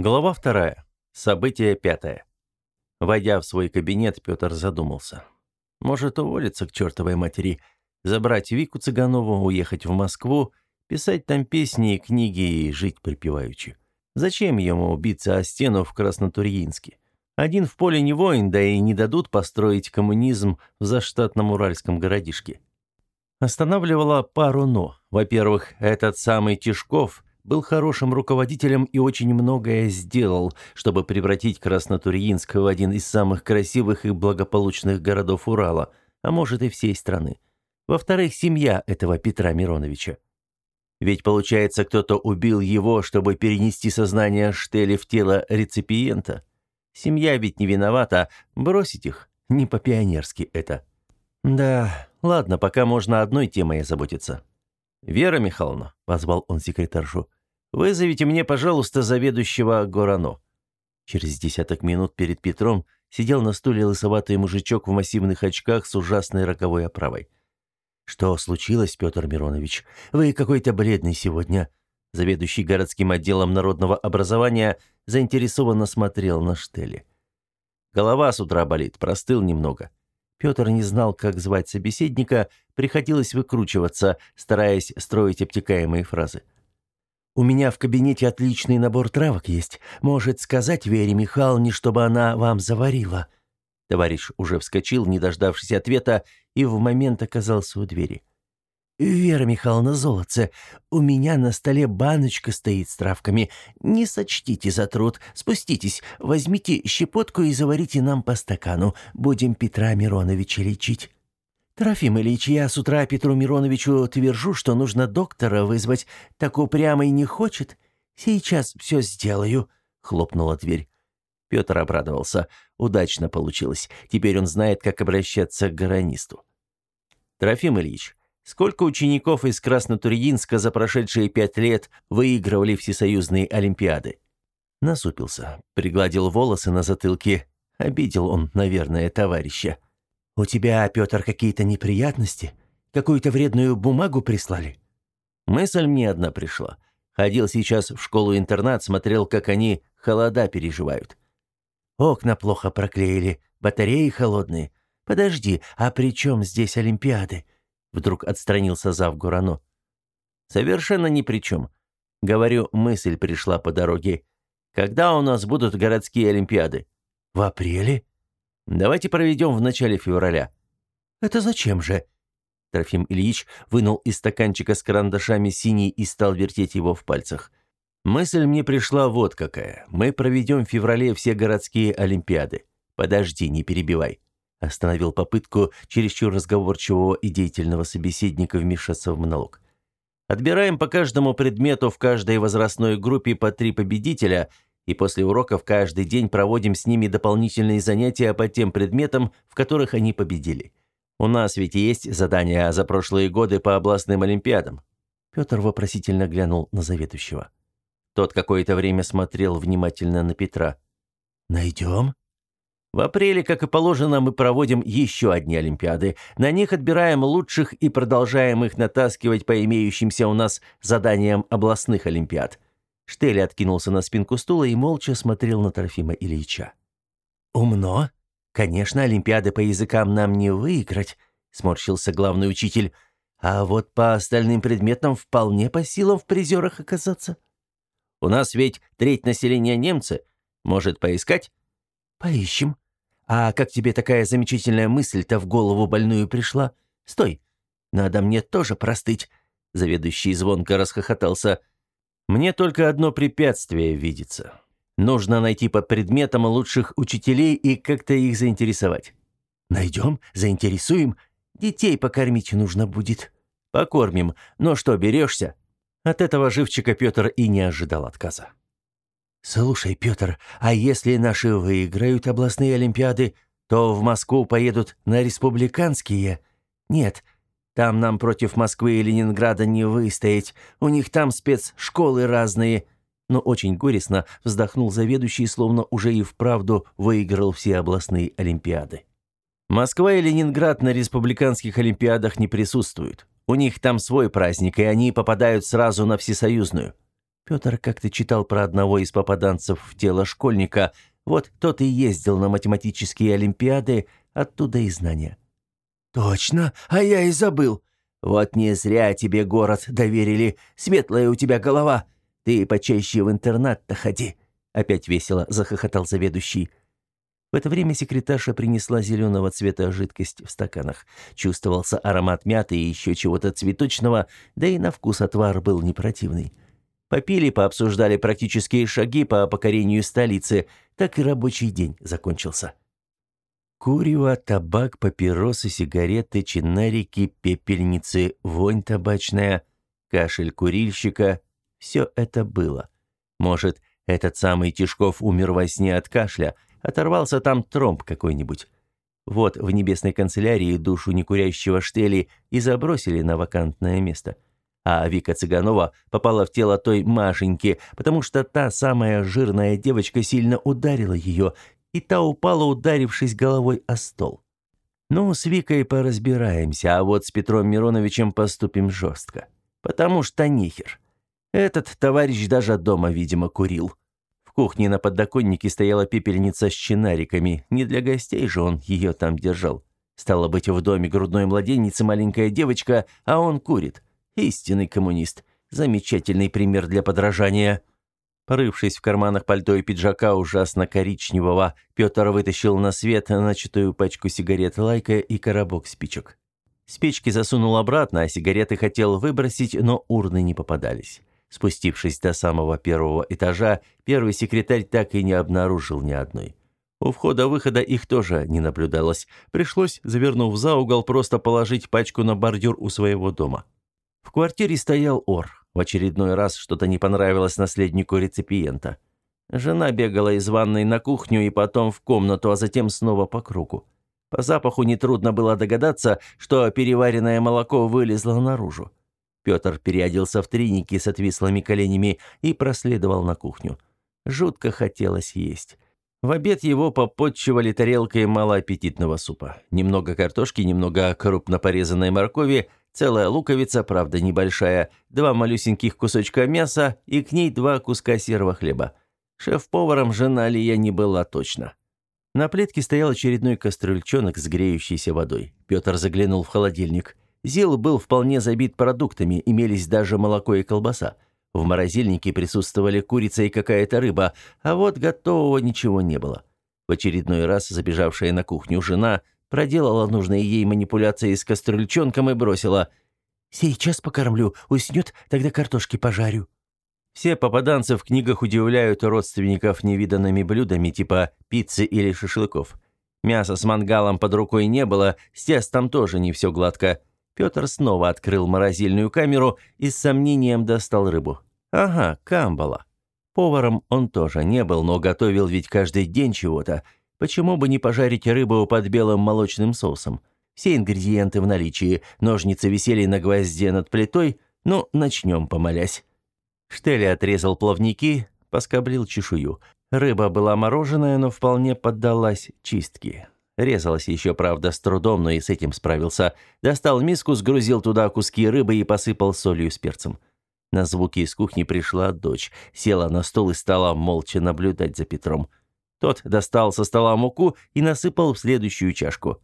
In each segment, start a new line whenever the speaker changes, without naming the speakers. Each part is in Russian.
Глава вторая. Событие пятое. Войдя в свой кабинет, Петр задумался. Может, уволиться к чертовой матери, забрать Вику Цыганову, уехать в Москву, писать там песни и книги и жить припеваючи. Зачем ему биться о стену в Краснотурьинске? Один в поле не воин, да и не дадут построить коммунизм в заштатном уральском городишке. Останавливало пару «но». Во-первых, этот самый Тишков был хорошим руководителем и очень многое сделал, чтобы превратить Краснотурьинск в один из самых красивых и благополучных городов Урала, а может и всей страны. Во-вторых, семья этого Петра Мироновича. Ведь, получается, кто-то убил его, чтобы перенести сознание Штели в тело реципиента. Семья ведь не виновата, бросить их, не по-пионерски это. Да, ладно, пока можно одной темой озаботиться. «Вера Михайловна», — позвал он секретаршу, — «вызовите мне, пожалуйста, заведующего Горано». Через десяток минут перед Петром сидел на стуле лысоватый мужичок в массивных очках с ужасной роковой оправой. «Что случилось, Петр Миронович? Вы какой-то бледный сегодня». Заведующий городским отделом народного образования заинтересованно смотрел на Штели. «Голова с утра болит, простыл немного». Петр не знал, как звать собеседника, приходилось выкручиваться, стараясь строить обтекаемые фразы. «У меня в кабинете отличный набор травок есть. Может сказать Вере Михайловне, чтобы она вам заварила?» Товарищ уже вскочил, не дождавшись ответа, и в момент оказался у двери. «Вера Михайловна Золотце, у меня на столе баночка стоит с травками. Не сочтите за труд. Спуститесь, возьмите щепотку и заварите нам по стакану. Будем Петра Мироновича лечить». «Трофим Ильич, я с утра Петру Мироновичу твержу, что нужно доктора вызвать. Так упрямо и не хочет. Сейчас все сделаю», — хлопнула дверь. Петр обрадовался. Удачно получилось. Теперь он знает, как обращаться к гаранисту. «Трофим Ильич, сколько учеников из Краснотурьинска за прошедшие пять лет выигрывали всесоюзные олимпиады?» Насупился, пригладил волосы на затылке. Обидел он, наверное, товарища. «У тебя, Петр, какие-то неприятности? Какую-то вредную бумагу прислали?» Мысль мне одна пришла. Ходил сейчас в школу-интернат, смотрел, как они холода переживают. Окна плохо проклеили, батареи холодные. Подожди, а при чем здесь Олимпиады?» Вдруг отстранился зав Гурано. «Совершенно ни при чем. Говорю, мысль пришла по дороге. Когда у нас будут городские Олимпиады?» «В апреле?» «Давайте проведем в начале февраля». «Это зачем же?» Трофим Ильич вынул из стаканчика с карандашами синий и стал вертеть его в пальцах. Мысль мне пришла вот какая. Мы проведем в феврале все городские олимпиады. Подожди, не перебивай. Остановил попытку чересчур разговорчивого и деятельного собеседника вмешаться в монолог. Отбираем по каждому предмету в каждой возрастной группе по три победителя, и после уроков каждый день проводим с ними дополнительные занятия по тем предметам, в которых они победили. У нас ведь есть задания за прошлые годы по областным олимпиадам. Петр вопросительно глянул на заведующего. Тот какое-то время смотрел внимательно на Петра. «Найдем?» В апреле, как и положено, мы проводим еще одни Олимпиады. На них отбираем лучших и продолжаем их натаскивать по имеющимся у нас заданиям областных Олимпиад. Штелли откинулся на спинку стула и молча смотрел на Трофима Ильича. «Умно. Конечно, Олимпиады по языкам нам не выиграть», — сморщился главный учитель. «А вот по остальным предметам вполне по силам в призерах оказаться». У нас ведь треть населения немцы. Может, поискать?» «Поищем. А как тебе такая замечательная мысль-то в голову больную пришла? Стой. Надо мне тоже простыть». Заведующий звонко расхохотался. «Мне только одно препятствие видится. Нужно найти по предметам лучших учителей и как-то их заинтересовать». «Найдем, заинтересуем. Детей покормить нужно будет». «Покормим. Но что, берешься?» От этого живчика Петр и не ожидал отказа. «Слушай, Петр, а если наши выиграют областные олимпиады, то в Москву поедут на республиканские? Нет, там нам против Москвы и Ленинграда не выстоять, у них там спецшколы разные». Но очень горестно вздохнул заведующий, словно уже и вправду выиграл все областные олимпиады. Москва и Ленинград на республиканских олимпиадах не присутствуют. У них там свой праздник, и они попадают сразу на всесоюзную. Петр как-то читал про одного из попаданцев в тело школьника. Вот тот и ездил на математические олимпиады, оттуда и знания.
«Точно, а я и забыл. Вот не зря тебе город доверили. Светлая у тебя голова. Ты почаще в интернат-то ходи», — опять весело захохотал заведующий.
В это время секретарша принесла зеленого цвета жидкость в стаканах. Чувствовался аромат мяты и еще чего-то цветочного, да и на вкус отвар был не противный. Попили, пообсуждали практические шаги по покорению столицы. Так и рабочий день закончился. Курево, табак, папиросы, сигареты, чинарики, пепельницы, вонь табачная, кашель курильщика — все это было. Может, этот самый Тишков умер во сне от кашля, оторвался там тромб какой-нибудь. Вот в небесной канцелярии душу некурящего штели и забросили на вакантное место — а Вика Цыганова попала в тело той Машеньки, потому что та самая жирная девочка сильно ударила ее, и та упала, ударившись головой о стол. Ну, с Викой поразбираемся, а вот с Петром Мироновичем поступим жестко. Потому что нихер. Этот товарищ даже дома, видимо, курил. В кухне на подоконнике стояла пепельница с чинариками. Не для гостей же он ее там держал. Стало быть, в доме грудной младенницы маленькая девочка, а он курит. Истинный коммунист. Замечательный пример для подражания. Порывшись в карманах пальто и пиджака ужасно коричневого, Петр вытащил на свет начатую пачку сигарет Лайка и коробок спичек. Спички засунул обратно, а сигареты хотел выбросить, но урны не попадались. Спустившись до самого первого этажа, первый секретарь так и не обнаружил ни одной. У входа-выхода их тоже не наблюдалось. Пришлось, завернув за угол, просто положить пачку на бордюр у своего дома. В квартире стоял Ор. В очередной раз что-то не понравилось наследнику реципиента. Жена бегала из ванной на кухню и потом в комнату, а затем снова по кругу. По запаху нетрудно было догадаться, что переваренное молоко вылезло наружу. Петр переоделся в треники с отвислыми коленями и проследовал на кухню. Жутко хотелось есть. В обед его попотчевали тарелкой малоаппетитного супа. Немного картошки, немного крупно порезанной моркови, целая луковица, правда небольшая, два малюсеньких кусочка мяса и к ней два куска серого хлеба. Шеф-поваром жена Лия не была точно. На плитке стоял очередной кастрюльчонок с греющейся водой. Петр заглянул в холодильник. Зил был вполне забит продуктами, имелись даже молоко и колбаса. В морозильнике присутствовали курица и какая-то рыба, а вот готового ничего не было. В очередной раз забежавшая на кухню жена проделала нужные ей манипуляции с кастрюльчонком и бросила «Сейчас покормлю, уснет, тогда картошки пожарю». Все попаданцы в книгах удивляют родственников невиданными блюдами типа пиццы или шашлыков. Мяса с мангалом под рукой не было, с тестом тоже не все гладко. Петр снова открыл морозильную камеру и с сомнением достал рыбу. Ага, камбала. Поваром он тоже не был, но готовил ведь каждый день чего-то – Почему бы не пожарить рыбу под белым молочным соусом? Все ингредиенты в наличии, ножницы висели на гвозде над плитой, ну, начнем помолясь. Штели отрезал плавники, поскоблил чешую. Рыба была мороженая, но вполне поддалась чистке. Резалась еще, правда, с трудом, но и с этим справился. Достал миску, сгрузил туда куски рыбы и посыпал солью с перцем. На звуки из кухни пришла дочь, села на стол и стала молча наблюдать за Петром. Тот достал со стола муку и насыпал в следующую чашку.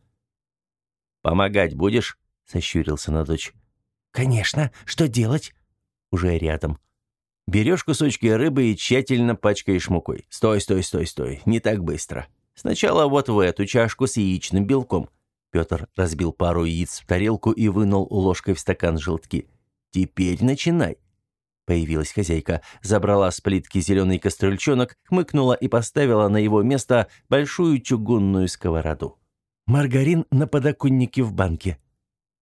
«Помогать будешь?» — сощурился на дочь.
«Конечно. Что делать?»
«Уже рядом». Берешь кусочки рыбы и тщательно пачкаешь мукой. Стой, стой, стой, стой. Не так быстро. Сначала вот в эту чашку с яичным белком. Петр разбил пару яиц в тарелку и вынул ложкой в стакан желтки. Теперь начинай. Появилась хозяйка, забрала с плитки зеленый кастрюльчонок, хмыкнула и поставила на его место большую чугунную сковороду.
«Маргарин на подоконнике в банке».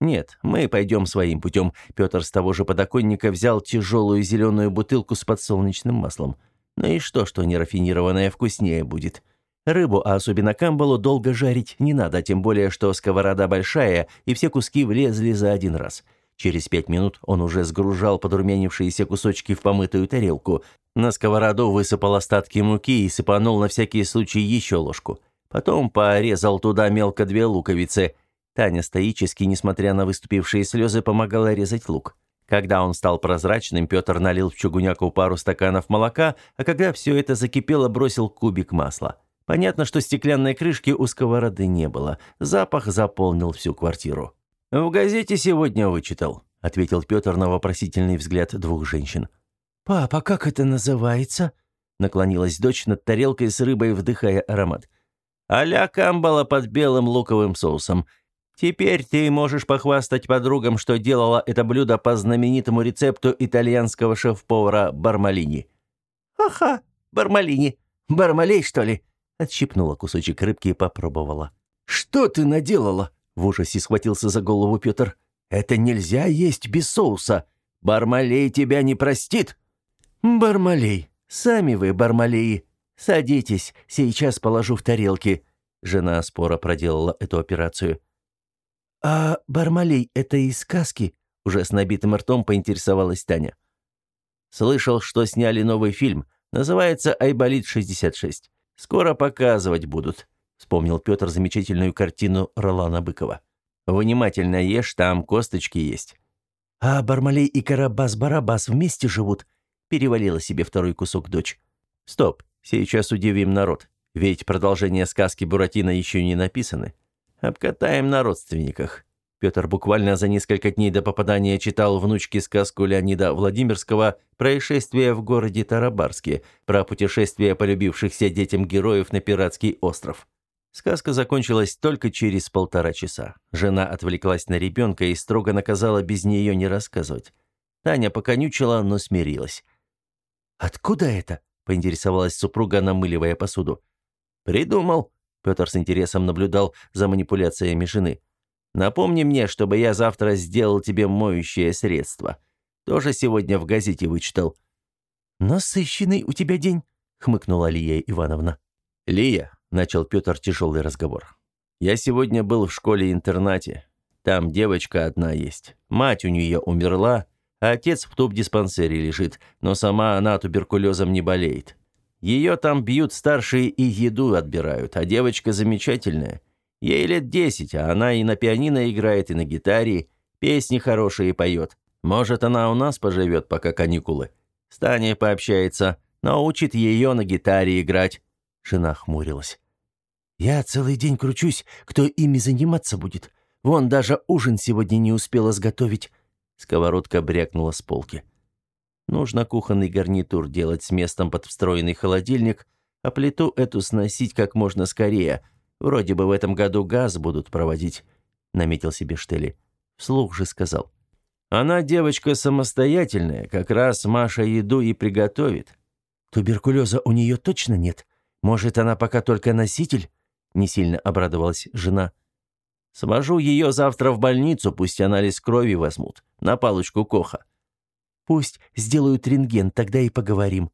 «Нет, мы пойдем своим путем». Петр с того же подоконника взял тяжелую зеленую бутылку с подсолнечным маслом. Ну и что, что нерафинированное вкуснее будет? Рыбу, а особенно камбалу, долго жарить не надо, тем более, что сковорода большая, и все куски влезли за один раз. Через пять минут он уже сгружал подрумянившиеся кусочки в помытую тарелку. На сковороду высыпал остатки муки и сыпанул на всякий случай еще ложку. Потом порезал туда мелко две луковицы. Таня стоически, несмотря на выступившие слезы, помогала резать лук. Когда он стал прозрачным, Петр налил в чугуняку пару стаканов молока, а когда все это закипело, бросил кубик масла. Понятно, что стеклянной крышки у сковороды не было. Запах заполнил всю квартиру. «В газете сегодня вычитал», — ответил Петр на вопросительный взгляд двух женщин.
«Папа, как это называется?» — наклонилась дочь над тарелкой с рыбой, вдыхая аромат.
«А-ля камбала под белым луковым соусом. Теперь ты можешь похвастать подругам, что делала это блюдо по знаменитому рецепту итальянского шеф-повара Бармалини».
«Ага, Бармалини. Бармалей, что ли?» Отщипнула кусочек рыбки и попробовала. «Что ты наделала?» В ужасе схватился за голову Петр. «Это нельзя есть без соуса. Бармалей тебя не простит». «Бармалей, сами вы, Бармалеи. Садитесь, сейчас положу в тарелки». Жена спора проделала эту операцию. «А Бармалей — это из сказки?» Уже с набитым ртом поинтересовалась Таня.
«Слышал, что сняли новый фильм. Называется «Айболит-66». Скоро показывать будут», — вспомнил Петр замечательную картину Ролана Быкова. «Внимательно ешь, там косточки есть».
«А Бармалей и Карабас-Барабас вместе живут?» — перевалила себе второй кусок дочь.
«Стоп, сейчас удивим народ. Ведь продолжение сказки Буратино еще не написаны. Обкатаем на родственниках. Петр буквально за несколько дней до попадания читал внучке сказку Леонида Владимирского «Происшествие в городе Тарабарске» про путешествие полюбившихся детям героев на пиратский остров. Сказка закончилась только через полтора часа. Жена отвлеклась на ребенка и строго наказала без нее не рассказывать. Таня поконючила, но смирилась.
«Откуда это?» — поинтересовалась супруга, намыливая посуду.
«Придумал», Петр с интересом наблюдал за манипуляциями жены. «Напомни мне, чтобы я завтра сделал тебе моющее средство. Тоже сегодня в газете вычитал».
«Насыщенный у тебя день», — хмыкнула Лия Ивановна.
«Лия», — начал Петр тяжелый разговор. «Я сегодня был в школе-интернате. Там девочка одна есть. Мать у нее умерла, а отец в туб-диспансере лежит, но сама она туберкулезом не болеет. Ее там бьют старшие и еду отбирают, а девочка замечательная. Ей лет десять, а она и на пианино играет, и на гитаре, песни хорошие поет. Может, она у нас поживет, пока каникулы. С Таней пообщается, научит ее на гитаре играть».
Жена хмурилась. «Я целый день кручусь, кто ими заниматься будет. Вон даже ужин сегодня не успела сготовить».
Сковородка брякнула с полки. Нужно кухонный гарнитур делать с местом под встроенный холодильник, а плиту эту сносить как можно скорее. Вроде бы в этом году газ будут проводить», — наметил себе Штели. Вслух же сказал. «Она девочка самостоятельная, как раз Маша еду и приготовит».
«Туберкулеза у нее точно нет? Может, она пока только носитель?» — не сильно обрадовалась жена.
«Свожу ее завтра в больницу, пусть анализ крови возьмут, на палочку Коха.
Пусть сделают рентген, тогда и поговорим».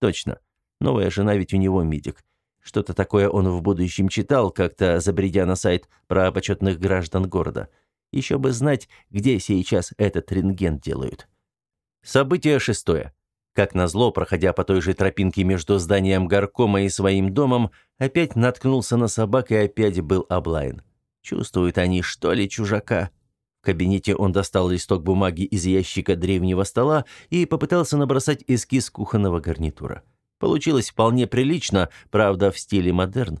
«Точно. Новая жена ведь у него медик. Что-то такое он в будущем читал, как-то забредя на сайт про почетных граждан города. Еще бы знать, где сейчас этот рентген делают». Событие шестое. Как назло, проходя по той же тропинке между зданием горкома и своим домом, опять наткнулся на собак и опять был облаян. Чувствуют они, что ли, чужака? В кабинете он достал листок бумаги из ящика древнего стола и попытался набросать эскиз кухонного гарнитура. Получилось вполне прилично, правда, в стиле модерн.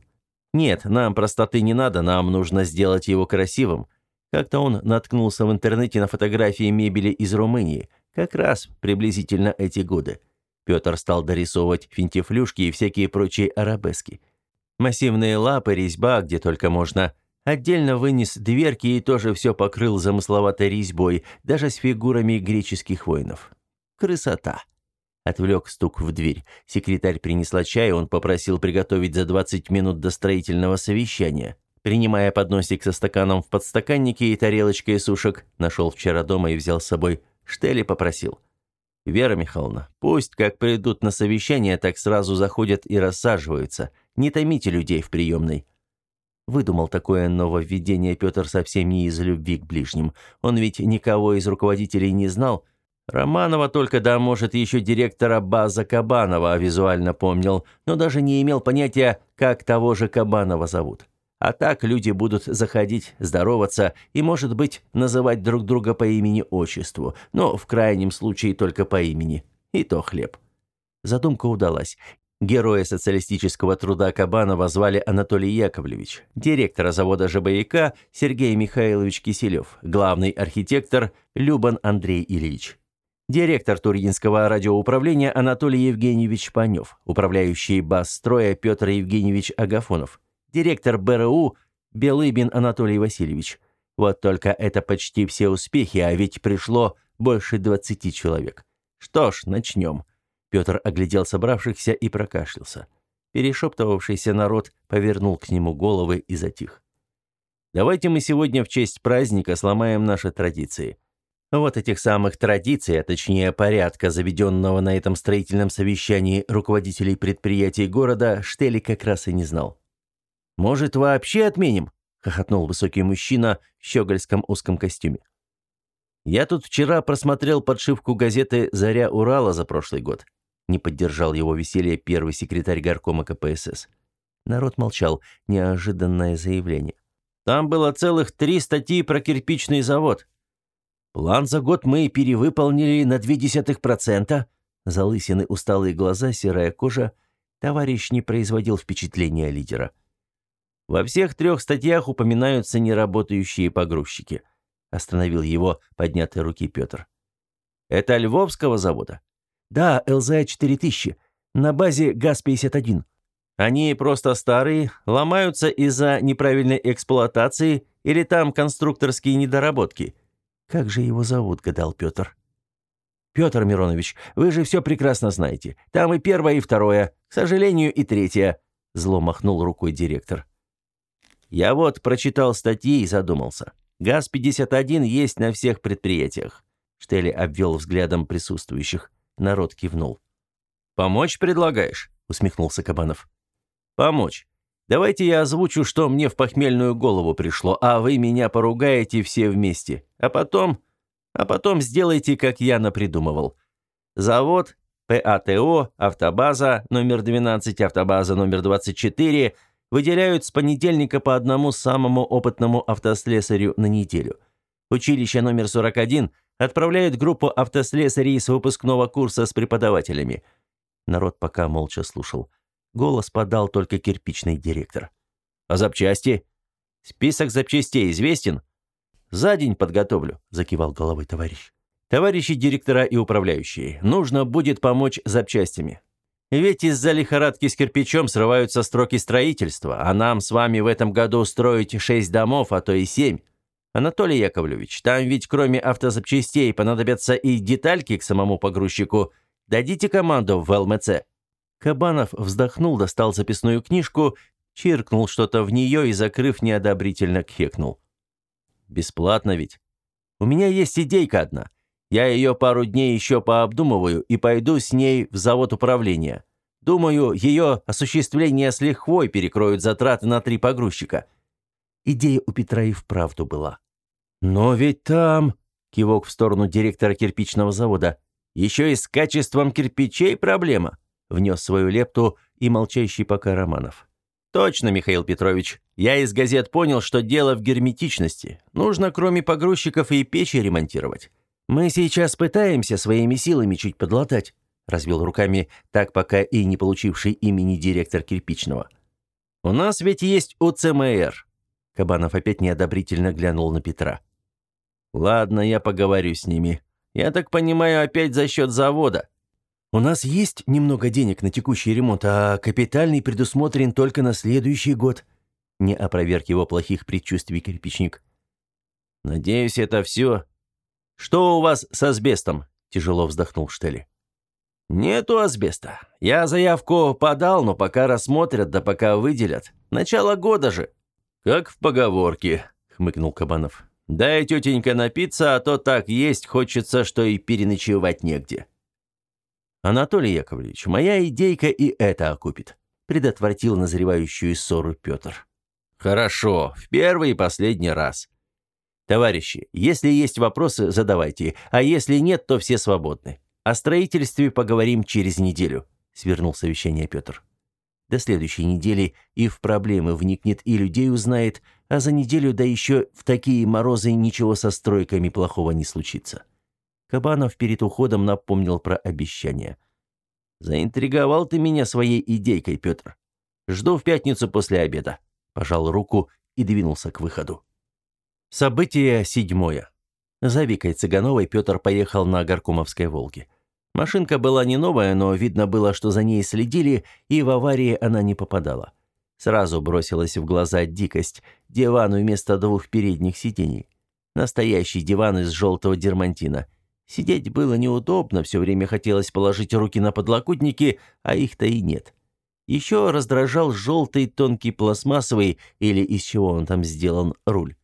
Нет, нам простоты не надо, нам нужно сделать его красивым. Как-то он наткнулся в интернете на фотографии мебели из Румынии, как раз приблизительно эти годы. Петр стал дорисовывать финтифлюшки и всякие прочие арабески. Массивные лапы, резьба, где только можно – Отдельно вынес дверки и тоже все покрыл замысловатой резьбой, даже с фигурами греческих воинов. Красота. Отвлек стук в дверь. Секретарь принесла чай, он попросил приготовить за 20 минут до строительного совещания. Принимая подносик со стаканом в подстаканнике и тарелочкой сушек, нашел вчера дома и взял с собой. Штели попросил. «Вера Михайловна, пусть, как придут на совещание, так сразу заходят и рассаживаются. Не томите людей в приемной. Выдумал такое нововведение Петр совсем не из любви к ближним. Он ведь никого из руководителей не знал. Романова только, да, может, еще директора База Кабанова визуально помнил, но даже не имел понятия, как того же Кабанова зовут.
А так люди будут заходить, здороваться и, может быть, называть друг друга по имени-отчеству, но в крайнем случае только по имени. И то хлеб. Задумка удалась. Героя социалистического труда Кабанова звали Анатолий Яковлевич, директора завода ЖБИК Сергей Михайлович Киселев, главный архитектор Любан Андрей Ильич. Директор Тургенского радиоуправления Анатолий Евгеньевич Панев, управляющий БАС-строя Петр Евгеньевич Агафонов, директор БРУ Белыбин Анатолий Васильевич. Вот только это почти все успехи, а ведь пришло больше 20 человек. Что ж, начнем. Петр оглядел собравшихся и прокашлялся. Перешептывавшийся народ повернул к нему головы и затих. «Давайте мы сегодня в честь праздника сломаем наши традиции. Вот этих самых традиций, а точнее порядка, заведенного на этом строительном совещании руководителей предприятий города, Штели как раз и не знал. «Может, вообще отменим?» — хохотнул высокий мужчина в щегольском узком костюме. «Я тут вчера просмотрел подшивку газеты «Заря Урала» за прошлый год. Не поддержал его веселье первый секретарь горкома КПСС. Народ молчал. Неожиданное заявление. Там было целых три статьи про кирпичный завод. План за год мы перевыполнили на две десятых процента. Залысины, усталые глаза, серая кожа. Товарищ не производил впечатления лидера. Во всех трех статьях упоминаются неработающие погрузчики. Остановил его поднятой руки Петр. Это Львовского завода? Да, ЛЗ-4000. На базе ГАЗ-51. Они просто старые, ломаются из-за неправильной эксплуатации или там конструкторские недоработки. Как же его зовут, гадал Петр. Петр Миронович, вы же все прекрасно знаете. Там и первое, и второе. К сожалению, и третье. Зло махнул рукой директор. Я вот прочитал статьи и задумался. ГАЗ-51 есть на всех предприятиях. Штели обвел взглядом присутствующих. Народ кивнул. «Помочь предлагаешь?» — усмехнулся Кабанов. «Помочь. Давайте я озвучу, что мне в похмельную голову пришло, а вы меня поругаете все вместе. А потом... А потом сделайте, как я напридумывал. Завод, ПАТО, автобаза, номер 12, автобаза номер 24 выделяют с понедельника по одному самому опытному автослесарю на неделю. Училище номер 41 Отправляют группу автослесарей с выпускного курса с преподавателями. Народ пока молча слушал. Голос подал только кирпичный директор. А запчасти? Список запчастей известен? За день подготовлю, закивал головой товарищ. Товарищи директора и управляющие, нужно будет помочь запчастями. Ведь из-за лихорадки с кирпичом срываются строки строительства, а нам с вами в этом году строить шесть домов, а то и семь. «Анатолий Яковлевич, там ведь кроме автозапчастей понадобятся и детальки к самому погрузчику. Дадите команду в ЛМЦ». Кабанов вздохнул, достал записную книжку, чиркнул что-то в нее и, закрыв, неодобрительно кхекнул. «Бесплатно ведь? У меня есть идейка одна. Я ее пару дней еще пообдумываю и пойду с ней в завод управления. Думаю, ее осуществление с лихвой перекроют затраты на три погрузчика». Идея у Петра и вправду была. «Но ведь там...» — кивок в сторону директора кирпичного завода. «Еще и с качеством кирпичей проблема», — внес свою лепту и молчащий пока Романов. «Точно, Михаил Петрович. Я из газет понял, что дело в герметичности. Нужно, кроме погрузчиков, и печи ремонтировать. Мы сейчас пытаемся своими силами чуть подлатать», — развел руками так пока и не получивший имени директор кирпичного. «У нас ведь есть УЦМР». Кабанов опять неодобрительно глянул на Петра. Ладно, я поговорю с ними. Я так понимаю, опять за счет завода. У нас есть немного денег на текущий ремонт, а капитальный предусмотрен только на следующий год. Не опроверг его плохих предчувствий кирпичник. Надеюсь, это все. Что у вас с асбестом? Тяжело вздохнул Штели. «Нету асбеста. Я заявку подал, но пока рассмотрят, да пока выделят. Начало года же». «Как в поговорке», — хмыкнул Кабанов. Дай, тетенька, напиться, а то так есть хочется, что и переночевать негде. Анатолий Яковлевич, моя идейка и это окупит. Предотвратил назревающую ссору Петр. Хорошо, в первый и последний раз. Товарищи, если есть вопросы, задавайте, а если нет, то все свободны. О строительстве поговорим через неделю, свернул совещание Петр. до следующей недели и в проблемы вникнет и людей узнает, а за неделю, да еще в такие морозы, ничего со стройками плохого не случится. Кабанов перед уходом напомнил про обещание. «Заинтриговал ты меня своей идейкой, Петр. Жду в пятницу после обеда». Пожал руку и двинулся к выходу. Событие седьмое. За Викой Цыгановой Петр поехал на Горкумовской «Волге». Машинка была не новая, но видно было, что за ней следили, и в аварии она не попадала. Сразу бросилась в глаза дикость. Диван вместо двух передних сидений. Настоящий диван из желтого дермантина. Сидеть было неудобно, все время хотелось положить руки на подлокотники, а их-то и нет. Еще раздражал желтый тонкий пластмассовый, или из чего он там сделан, руль.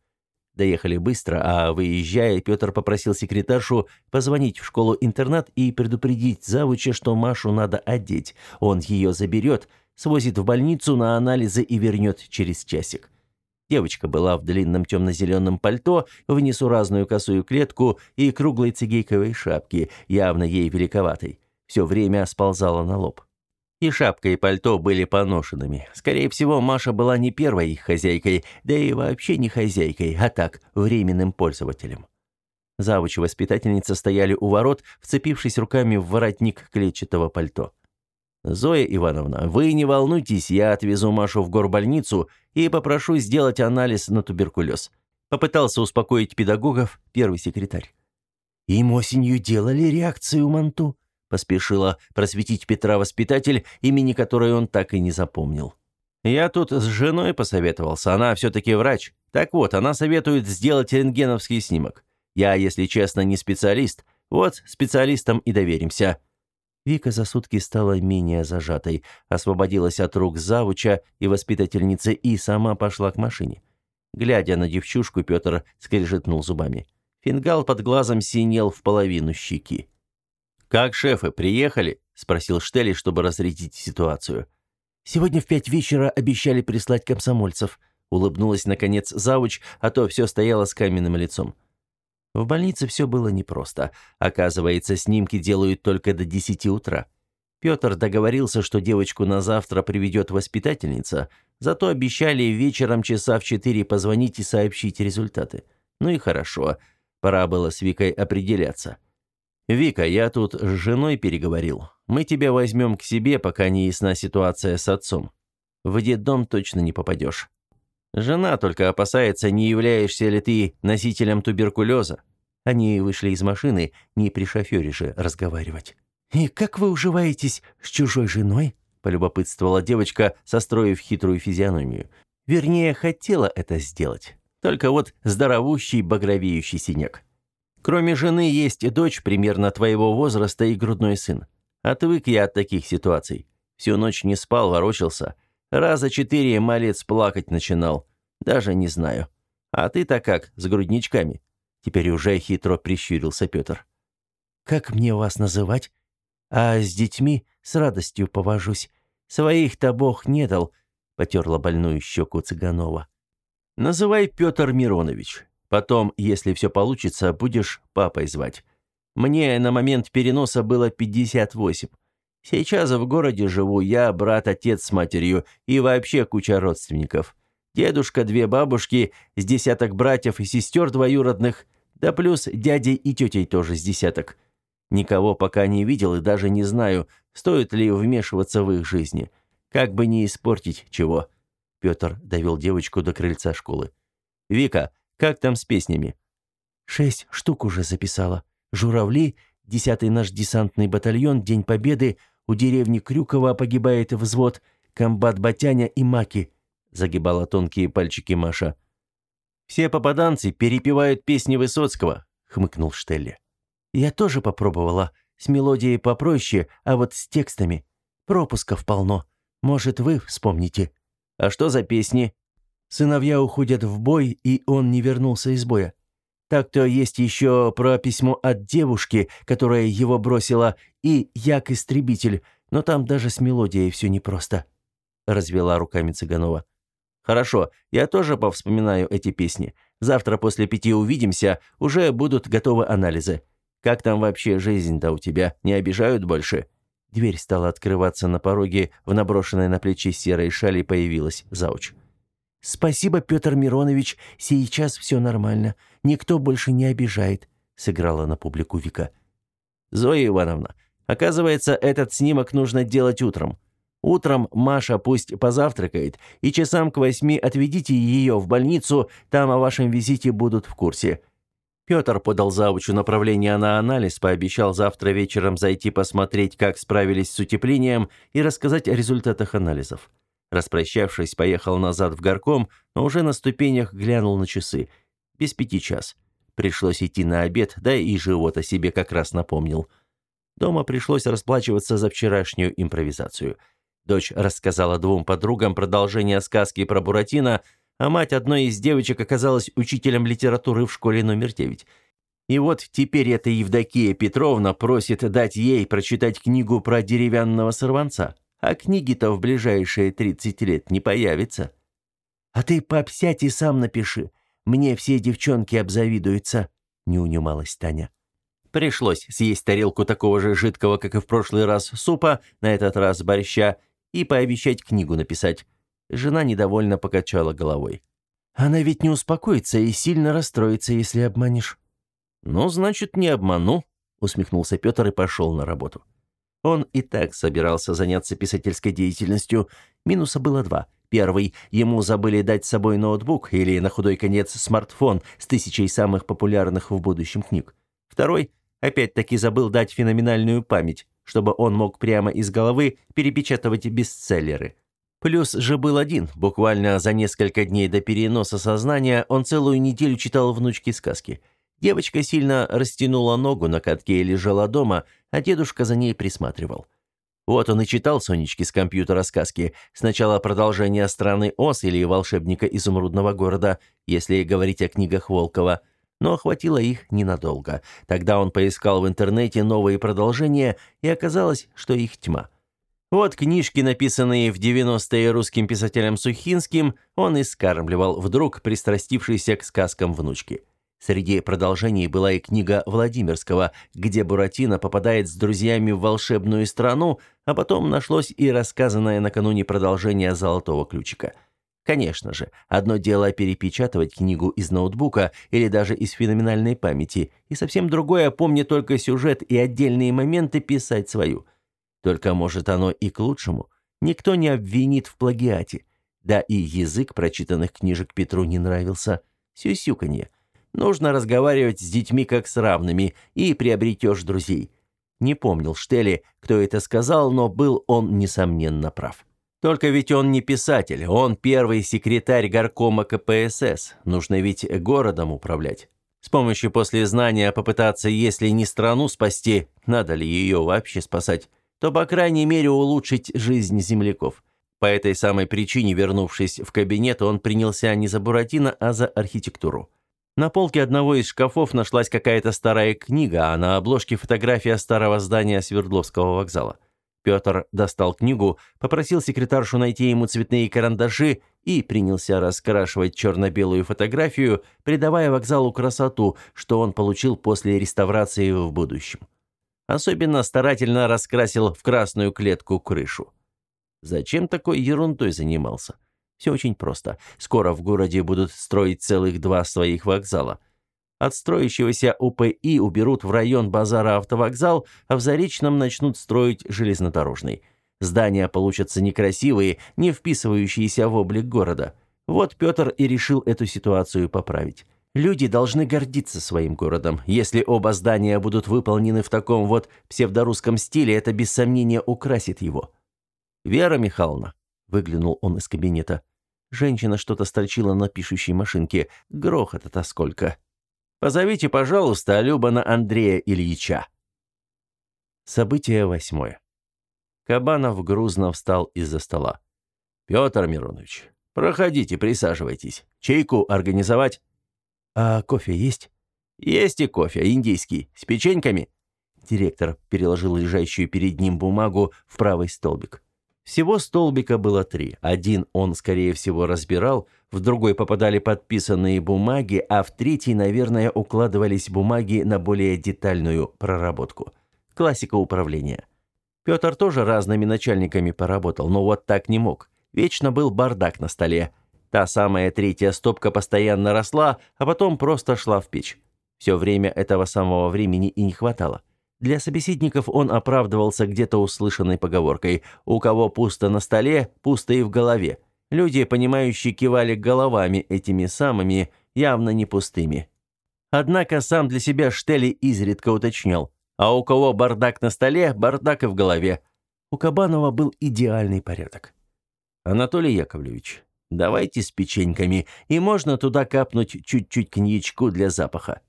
Доехали быстро, а выезжая, Петр попросил секретаршу позвонить в школу-интернат и предупредить завуча, что Машу надо одеть. Он ее заберет, свозит в больницу на анализы и вернет через часик. Девочка была в длинном темно-зеленом пальто, в несуразную косую клетку и круглой цигейковой шапке, явно ей великоватой. Все время сползала на лоб. И шапка, и пальто были поношенными. Скорее всего, Маша была не первой их хозяйкой, да и вообще не хозяйкой, а так, временным пользователем. Завуч и воспитательница стояли у ворот, вцепившись руками в воротник клетчатого пальто. «Зоя Ивановна, вы не волнуйтесь, я отвезу Машу в горбольницу и попрошу сделать анализ на туберкулез», попытался успокоить педагогов первый секретарь. «Им осенью делали реакцию Манту?» Поспешила просветить Петра воспитатель, имени которой он так и не запомнил. Я тут с женой посоветовался, она все-таки врач. Так вот, она советует сделать рентгеновский снимок. Я, если честно, не специалист. Вот специалистам и доверимся». Вика за сутки стала менее зажатой, освободилась от рук завуча и воспитательницы и сама пошла к машине. Глядя на девчушку, Петр скрежетнул зубами. Фингал под глазом синел в половину щеки. «Как шефы, приехали?» – спросил Штели, чтобы разрядить ситуацию. «Сегодня в пять вечера обещали прислать комсомольцев», – улыбнулась, наконец, завуч, а то все стояло с каменным лицом. В больнице все было непросто. Оказывается, снимки делают только до десяти утра. Петр договорился, что девочку на завтра приведет воспитательница, зато обещали вечером часа в четыре позвонить и сообщить результаты. Ну и хорошо, пора было с Викой определяться. «Вика, я тут с женой переговорил. Мы тебя возьмем к себе, пока не ясна ситуация с отцом. В детдом точно не попадешь. Жена только опасается, не являешься ли ты носителем туберкулеза». Они вышли из машины, не при шофере же разговаривать. «И как вы уживаетесь с чужой женой?» – полюбопытствовала девочка, состроив хитрую физиономию. Вернее, хотела это сделать. Только вот здоровущий багровеющий синяк. Кроме жены есть и дочь примерно твоего возраста и грудной сын. Отвык я от таких ситуаций. Всю ночь не спал, ворочался. Раза четыре малец плакать начинал. Даже не знаю. А ты-то как, с грудничками?» Теперь уже хитро прищурился Петр. «Как мне вас называть? А с детьми с радостью повожусь. Своих-то Бог не дал», — потерла больную щеку Цыганова. «Называй Петр Миронович. Потом, если все получится, будешь папой звать. Мне на момент переноса было 58. Сейчас в городе живу я, брат, отец с матерью и вообще куча родственников. Дедушка, две бабушки, с десяток братьев и сестер двоюродных, да плюс дядей и тетей тоже с десяток. Никого пока не видел и даже не знаю, стоит ли вмешиваться в их жизни. Как бы не испортить чего. Петр довел девочку до крыльца школы. «Вика, как там с песнями?» «Шесть штук уже записала. Журавли, десятый наш десантный батальон, День Победы, у деревни Крюкова погибает взвод, комбат Батяня и Маки», — загибала тонкие пальчики Маша. «Все попаданцы перепевают песни Высоцкого», — хмыкнул Штелли. «Я тоже попробовала. С мелодией попроще, а вот с текстами. Пропусков полно. Может, вы вспомните». «А что за песни?» Сыновья уходят в бой, и он не вернулся из боя. Так-то есть еще про письмо от девушки, которая его бросила, и Як-истребитель, но там даже с мелодией все непросто», — развела руками Цыганова. «Хорошо, я тоже повспоминаю эти песни. Завтра после пяти увидимся, уже будут готовы анализы. Как там вообще жизнь-то у тебя? Не обижают больше?» Дверь стала открываться на пороге, в наброшенной на плечи серой шали появилась зауч. «Спасибо, Петр Миронович, сейчас все нормально. Никто больше не обижает», — сыграла на публику Вика.
«Зоя Ивановна, оказывается, этот снимок нужно делать утром. Утром Маша пусть позавтракает, и часам к восьми отведите ее в больницу, там о вашем визите будут в курсе. Петр подал завучу направление на анализ, пообещал завтра вечером зайти посмотреть, как справились с утеплением и рассказать о результатах анализов. Распрощавшись, поехал назад в горком, но уже на ступенях глянул на часы. Без пяти час. Пришлось идти на обед, да и живот о себе как раз напомнил. Дома пришлось расплачиваться за вчерашнюю импровизацию. Дочь рассказала двум подругам продолжение сказки про Буратино – а мать одной из девочек оказалась учителем литературы в школе номер 9. И вот теперь эта Евдокия Петровна просит дать ей прочитать книгу про деревянного сорванца, а книги-то в ближайшие 30 лет не появится.
«А ты, пап, сядь и сам напиши. Мне все девчонки обзавидуются», — не унималась Таня.
Пришлось съесть тарелку такого же жидкого, как и в прошлый раз, супа, на этот раз борща, и пообещать книгу написать. Жена недовольно покачала головой.
«Она ведь не успокоится и сильно расстроится, если обманешь».
«Ну, значит, не обману», — усмехнулся Петр и пошел на работу. Он и так собирался заняться писательской деятельностью. Минуса было два. Первый – ему забыли дать с собой ноутбук или, на худой конец, смартфон с тысячей самых популярных в будущем книг. Второй – опять-таки забыл дать феноменальную память, чтобы он мог прямо из головы перепечатывать бестселлеры – Плюс же был один. Буквально за несколько дней до переноса сознания он целую неделю читал внучке сказки. Девочка сильно растянула ногу на катке и лежала дома, а дедушка за ней присматривал. Вот он и читал Сонечке с компьютера сказки. Сначала продолжение «Страны Оз» или «Волшебника изумрудного города», если говорить о книгах Волкова. Но охватило их ненадолго. Тогда он поискал в интернете новые продолжения, и оказалось, что их тьма. Вот книжки, написанные в 90-е русским писателем Сухинским, он и скармливал, вдруг пристрастившийся к сказкам внучки. Среди продолжений была и книга Владимирского, где Буратино попадает с друзьями в волшебную страну, а потом нашлось и рассказанное накануне продолжение «Золотого ключика». Конечно же, одно дело перепечатывать книгу из ноутбука или даже из феноменальной памяти, и совсем другое, помня только сюжет и отдельные моменты, писать свою – только, может, оно и к лучшему. Никто не обвинит в плагиате. Да и язык прочитанных книжек Петру не нравился. Сюсюканье. Нужно разговаривать с детьми как с равными, и приобретешь друзей. Не помнил Штели, кто это сказал, но был он, несомненно, прав. Только ведь он не писатель, он первый секретарь горкома КПСС. Нужно ведь городом управлять. С помощью послезнания попытаться, если не страну спасти, надо ли ее вообще спасать, то, по крайней мере, улучшить жизнь земляков. По этой самой причине, вернувшись в кабинет, он принялся не за Буратино, а за архитектуру. На полке одного из шкафов нашлась какая-то старая книга, а на обложке фотография старого здания Свердловского вокзала. Петр достал книгу, попросил секретаршу найти ему цветные карандаши и принялся раскрашивать черно-белую фотографию, придавая вокзалу красоту, что он получил после реставрации в будущем. Особенно старательно раскрасил в красную клетку крышу. Зачем такой ерундой занимался? Все очень просто. Скоро в городе будут строить целых два своих вокзала. От строящегося УПИ уберут в район базара автовокзал, а в Заречном начнут строить железнодорожный. Здания получатся некрасивые, не вписывающиеся в облик города. Вот Петр и решил эту ситуацию поправить. Люди должны гордиться своим городом. Если оба здания будут выполнены в таком вот псевдорусском стиле, это без сомнения украсит его. «Вера Михайловна», — выглянул он из кабинета. Женщина что-то строчила на пишущей машинке. Грохота-то сколько. «Позовите, пожалуйста, Любана Андрея Ильича». Событие восьмое. Кабанов грузно встал из-за стола. «Петр Миронович, проходите, присаживайтесь. Чайку организовать?»
«А кофе есть?»
«Есть и кофе, индийский, с печеньками». Директор переложил лежащую перед ним бумагу в правый столбик. Всего столбика было три. Один он, скорее всего, разбирал, в другой попадали подписанные бумаги, а в третий, наверное, укладывались бумаги на более детальную проработку. Классика управления. Петр тоже разными начальниками поработал, но вот так не мог. Вечно был бардак на столе. Та самая третья стопка постоянно росла, а потом просто шла в печь. Все время этого самого времени и не хватало. Для собеседников он оправдывался где-то услышанной поговоркой «У кого пусто на столе, пусто и в голове». Люди, понимающие, кивали головами этими самыми, явно не пустыми. Однако сам для себя Штели изредка уточнял. А у кого бардак на столе, бардак и в голове. У Кабанова был идеальный порядок. «Анатолий Яковлевич, давайте с печеньками, и можно туда капнуть чуть-чуть коньячку для запаха».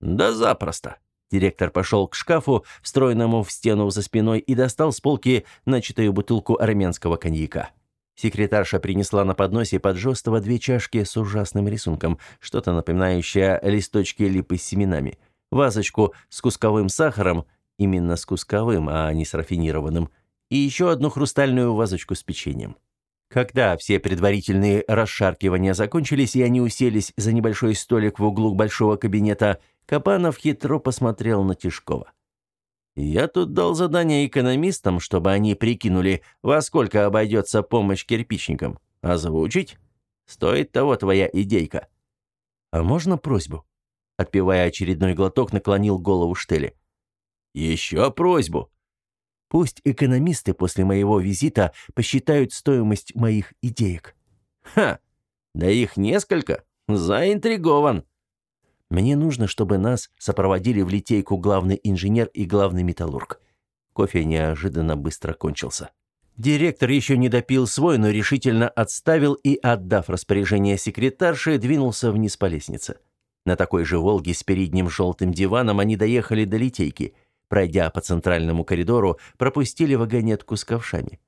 «Да запросто». Директор пошел к шкафу, встроенному в стену за спиной, и достал с полки начатую бутылку армянского коньяка. Секретарша принесла на подносе поджестого две чашки с ужасным рисунком, что-то напоминающее листочки липы с семенами, вазочку с кусковым сахаром, именно с кусковым, а не с рафинированным, и еще одну хрустальную вазочку с печеньем. Когда все предварительные расшаркивания закончились, и они уселись за небольшой столик в углу большого кабинета, Капанов хитро посмотрел на Тишкова. Я тут дал задание экономистам, чтобы они прикинули, во сколько обойдется помощь кирпичникам. Озвучить? Стоит того твоя идейка. А можно просьбу? Отпивая очередной глоток, наклонил голову Штели. Еще просьбу. Пусть экономисты после моего визита посчитают стоимость моих идеек. Ха! Да их несколько. Заинтригован. Мне нужно, чтобы нас сопроводили в литейку главный инженер и главный металлург. Кофе неожиданно быстро кончился. Директор еще не допил свой, но решительно отставил и, отдав распоряжение секретарше, двинулся вниз по лестнице. На такой же «Волге» с передним желтым диваном они доехали до литейки. Пройдя по центральному коридору, пропустили вагонетку с ковшами.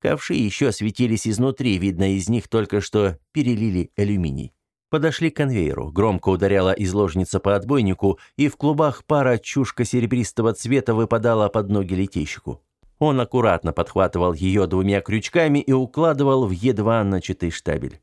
Ковши еще светились изнутри, видно, из них только что перелили алюминий. Подошли к конвейеру, громко ударяла изложница по отбойнику, и в клубах пара чушка серебристого цвета выпадала под ноги летейщику. Он аккуратно подхватывал ее двумя крючками и укладывал в едва начатый штабель.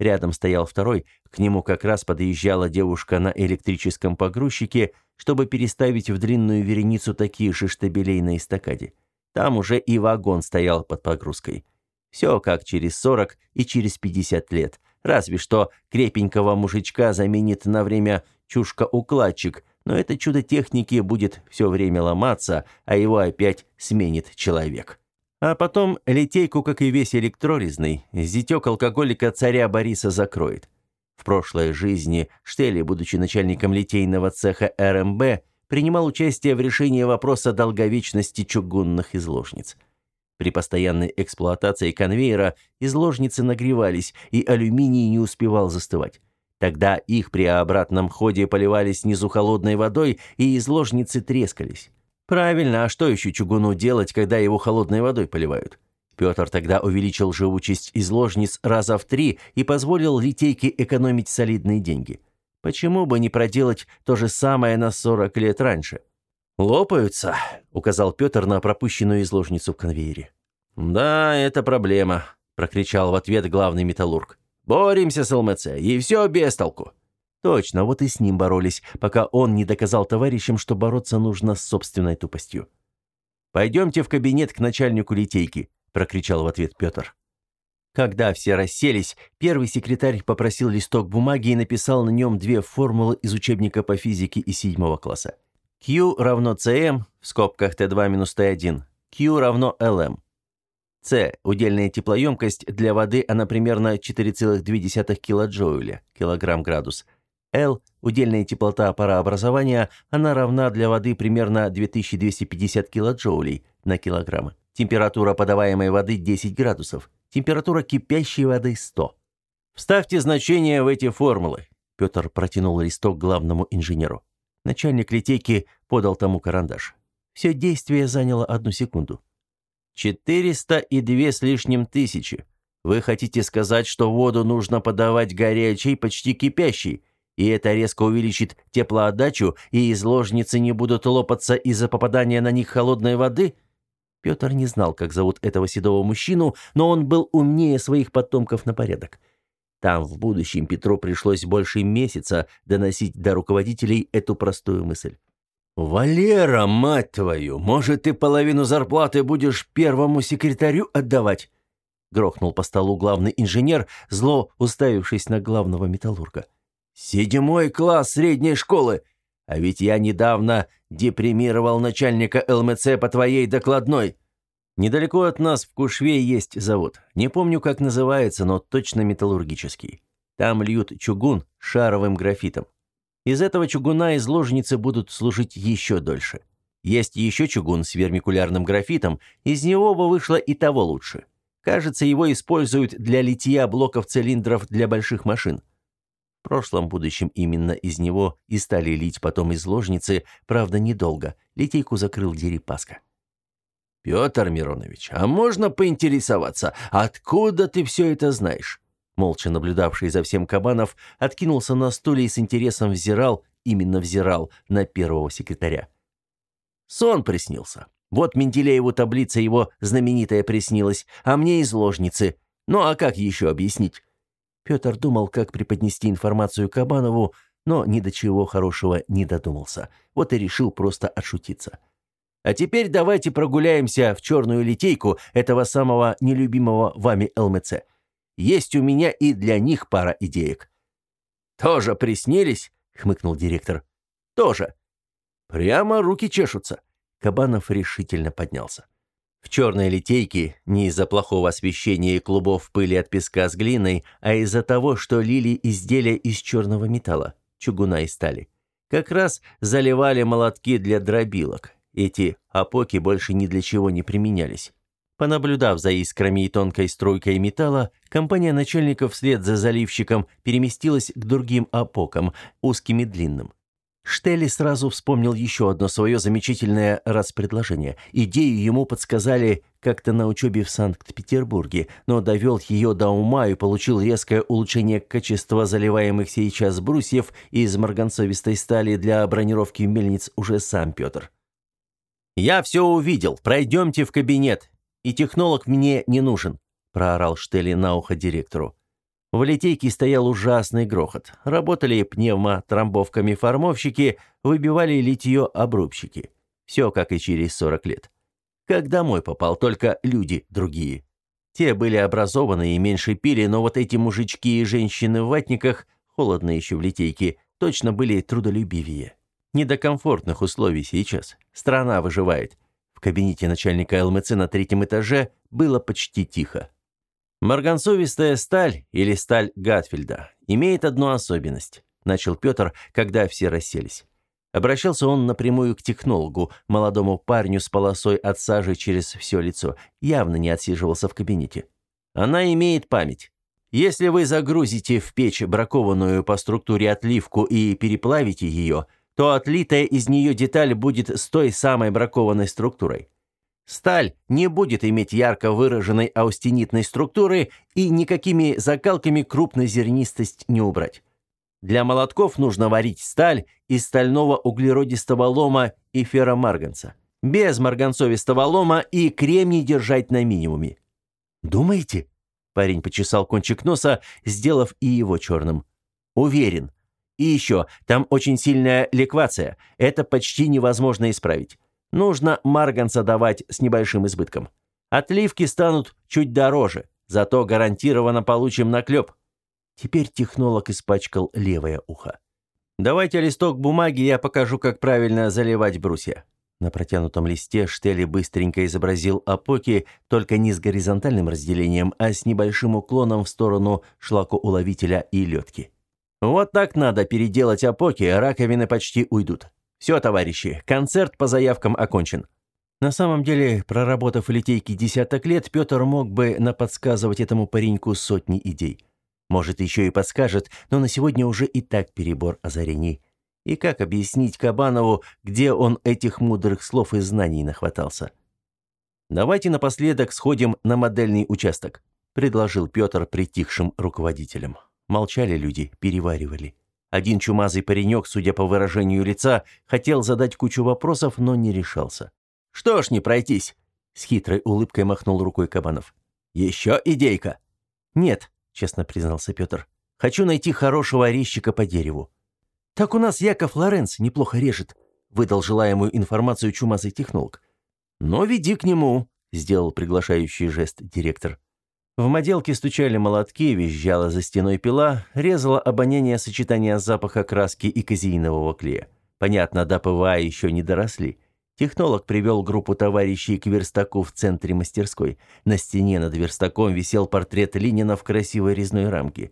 Рядом стоял второй, к нему как раз подъезжала девушка на электрическом погрузчике, чтобы переставить в длинную вереницу таких же штабелей на эстакаде. Там уже и вагон стоял под погрузкой. Все как через 40 и через 50 лет – Разве что крепенького мужичка заменит на время чушка-укладчик, но это чудо техники будет все время ломаться, а его опять сменит человек. А потом литейку, как и весь электрорезный, зятек алкоголика царя Бориса закроет. В прошлой жизни Штели, будучи начальником литейного цеха РМБ, принимал участие в решении вопроса долговечности чугунных изложниц. При постоянной эксплуатации конвейера изложницы нагревались, и алюминий не успевал застывать. Тогда их при обратном ходе поливали снизу холодной водой, и изложницы трескались. Правильно, а что еще чугуну делать, когда его холодной водой поливают? Петр тогда увеличил живучесть изложниц раза в три и позволил литейке экономить солидные деньги. Почему бы не проделать то же самое на 40 лет раньше? «Лопаются», — указал Петр на пропущенную изложницу в конвейере. «Да, это проблема», — прокричал в ответ главный металлург. «Боремся с ЛМЦ, и все без толку». Точно, вот и с ним боролись, пока он не доказал товарищам, что бороться нужно с собственной тупостью. «Пойдемте в кабинет к начальнику литейки», — прокричал в ответ Петр. Когда все расселись, первый секретарь попросил листок бумаги и написал на нем две формулы из учебника по физике из седьмого класса. Q равно CM, в скобках T2 минус T1, Q равно LM. C – удельная теплоемкость, для воды она примерно 4,2 килоджоуля, килограмм-градус. L – удельная теплота парообразования, она равна для воды примерно 2250 килоджоулей на килограмм. Температура подаваемой воды 10 градусов. Температура кипящей воды 100. Вставьте значения в эти формулы. Петр протянул листок главному инженеру. Начальник литейки подал тому карандаш. Все действие заняло одну секунду. «Четыреста и две с лишним тысячи. Вы хотите сказать, что воду нужно подавать горячей, почти кипящей, и это резко увеличит теплоотдачу, и изложницы не будут лопаться из-за попадания на них холодной воды?» Петр не знал, как зовут этого седого мужчину, но он был умнее своих потомков на порядок. Там в будущем Петру пришлось больше месяца доносить до руководителей эту простую мысль.
«Валера, мать твою, может, ты половину зарплаты будешь первому секретарю отдавать?» Грохнул по столу главный инженер, зло уставившись на главного металлурга. «Седьмой класс средней школы! А ведь я недавно депримировал начальника ЛМЦ по твоей докладной!»
Недалеко от нас в Кушве есть завод. Не помню, как называется, но точно металлургический. Там льют чугун шаровым графитом. Из этого чугуна изложницы будут служить еще дольше. Есть еще чугун с вермикулярным графитом, из него бы вышло и того лучше. Кажется, его используют для литья блоков цилиндров для больших машин. В прошлом будущем именно из него и стали лить потом изложницы, правда, недолго. Литейку закрыл Дерипаска.
«Петр Миронович, а можно поинтересоваться, откуда ты все это знаешь?» Молча наблюдавший за всем Кабанов откинулся на стуле и с интересом взирал, именно взирал, на первого секретаря. Сон приснился. Вот Менделееву таблица его знаменитая приснилась, а мне изложницы. Ну а как еще объяснить? Петр думал, как преподнести информацию Кабанову, но ни до чего хорошего не додумался. Вот и решил просто отшутиться. А теперь давайте прогуляемся в черную литейку этого самого нелюбимого вами ЛМЦ. Есть у меня и для них пара идеек». «Тоже приснились?» — хмыкнул директор. «Тоже». «Прямо руки чешутся». Кабанов решительно поднялся. В черной литейке не из-за плохого освещения и клубов пыли от песка с глиной, а из-за того, что лили изделия из черного металла, чугуна и стали. Как раз заливали молотки для дробилок. Эти опоки больше ни для чего не применялись. Понаблюдав за искрами и тонкой струйкой металла, компания начальников вслед за заливщиком переместилась к другим опокам, узким и длинным. Штелли сразу вспомнил еще одно свое замечательное распредложение. Идею ему подсказали как-то на учебе в Санкт-Петербурге, но довел ее до ума и получил резкое улучшение качества заливаемых сейчас брусьев из марганцовистой стали для бронировки мельниц уже сам Петр. «Я все увидел. Пройдемте в кабинет. И технолог мне не нужен», – проорал Штелли на ухо директору. В литейке стоял ужасный грохот. Работали пневмотромбовками формовщики, выбивали литье обрубщики. Все как и через 40 лет. Как домой попал, только люди другие. Те были образованы и меньше пили, но вот эти мужички и женщины в ватниках, холодно еще в литейке, точно были трудолюбивее. Не до комфортных условий сейчас. Страна выживает. В кабинете начальника ЛМЦ на третьем этаже было почти тихо. Марганцовистая сталь или сталь Гатфельда имеет одну особенность, начал Петр, когда все расселись. Обращался он напрямую к технологу, молодому парню с полосой от сажи через все лицо, явно не отсиживался в кабинете. Она имеет память. Если вы загрузите в печь бракованную по структуре отливку и переплавите ее – то отлитая из нее деталь будет с той самой бракованной структурой. Сталь не будет иметь ярко выраженной аустенитной структуры и никакими закалками крупнозернистость не убрать. Для молотков нужно варить сталь из стального углеродистого лома и ферромарганца. Без марганцовистого лома и кремний держать на минимуме. «Думаете?» Парень почесал кончик носа, сделав и его черным. «Уверен. И еще, там очень сильная ликвация. Это почти невозможно исправить. Нужно марганца давать с небольшим избытком. Отливки станут чуть дороже, зато гарантированно получим наклеп. Теперь технолог испачкал левое ухо. Давайте листок бумаги, я покажу, как правильно заливать брусья. На протянутом листе Штели быстренько изобразил опоки, только не с горизонтальным разделением, а с небольшим уклоном в сторону шлакоуловителя и лётки. Вот так надо переделать опоки, раковины почти уйдут. Все, товарищи, концерт по заявкам окончен. На самом деле, проработав в литейке десяток лет, Петр мог бы наподсказывать этому пареньку сотни идей. Может, еще и подскажет, но на сегодня уже и так перебор озарений. И как объяснить Кабанову, где он этих мудрых слов и знаний нахватался? «Давайте напоследок сходим на модельный участок», – предложил Петр притихшим руководителям. Молчали люди, переваривали. Один чумазый паренек, судя по выражению лица, хотел задать кучу вопросов, но не решался. «Что ж не пройтись?» — с хитрой улыбкой махнул рукой Кабанов. «Еще идейка?» «Нет», — честно признался Петр. «Хочу найти хорошего резчика по дереву». «Так у нас Яков Лоренц неплохо режет», — выдал желаемую информацию чумазый технолог. «Но веди к нему», — сделал приглашающий жест директор. В моделке стучали молотки, визжала за стеной пила, резала обоняние сочетания запаха краски и казеинового клея. Понятно, до ПВА еще не доросли. Технолог привел группу товарищей к верстаку в центре мастерской. На стене над верстаком висел портрет Ленина в красивой резной рамке.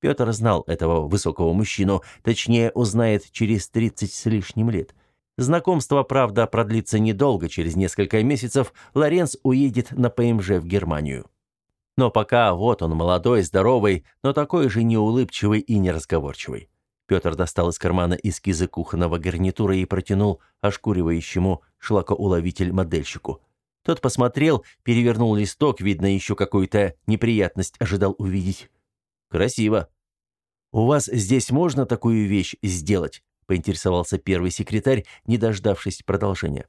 Петр знал этого высокого мужчину, точнее, узнает через 30 с лишним лет. Знакомство, правда, продлится недолго, через несколько месяцев Лоренц уедет на ПМЖ в Германию. Но пока вот он молодой, здоровый, но такой же неулыбчивый и неразговорчивый. Петр достал из кармана эскизы кухонного гарнитура и протянул ошкуривающему шлакоуловитель-модельщику. Тот посмотрел, перевернул листок, видно, еще какую-то неприятность ожидал увидеть. «Красиво». «У вас здесь можно такую вещь сделать?» — поинтересовался первый секретарь, не дождавшись продолжения.